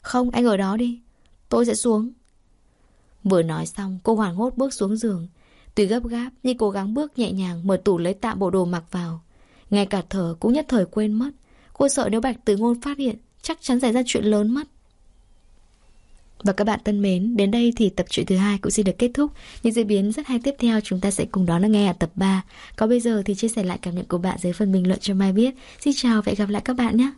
Không, anh ở đó đi. Tôi sẽ xuống. Vừa nói xong cô hoảng hốt bước xuống giường. Tuy gấp gáp nhưng cố gắng bước nhẹ nhàng Mở tủ lấy tạm bộ đồ mặc vào. Ngay cả thở cũng nhất thời quên mất. Cô sợ nếu Bạch Tử Ngôn phát hiện chắc chắn xảy ra chuyện lớn mất. Và các bạn thân mến, đến đây thì tập truyện thứ hai cũng xin được kết thúc. Những diễn biến rất hay tiếp theo chúng ta sẽ cùng đón nghe ở tập 3. có bây giờ thì chia sẻ lại cảm nhận của bạn dưới phần bình luận cho Mai biết. Xin chào và hẹn gặp lại các bạn nhé.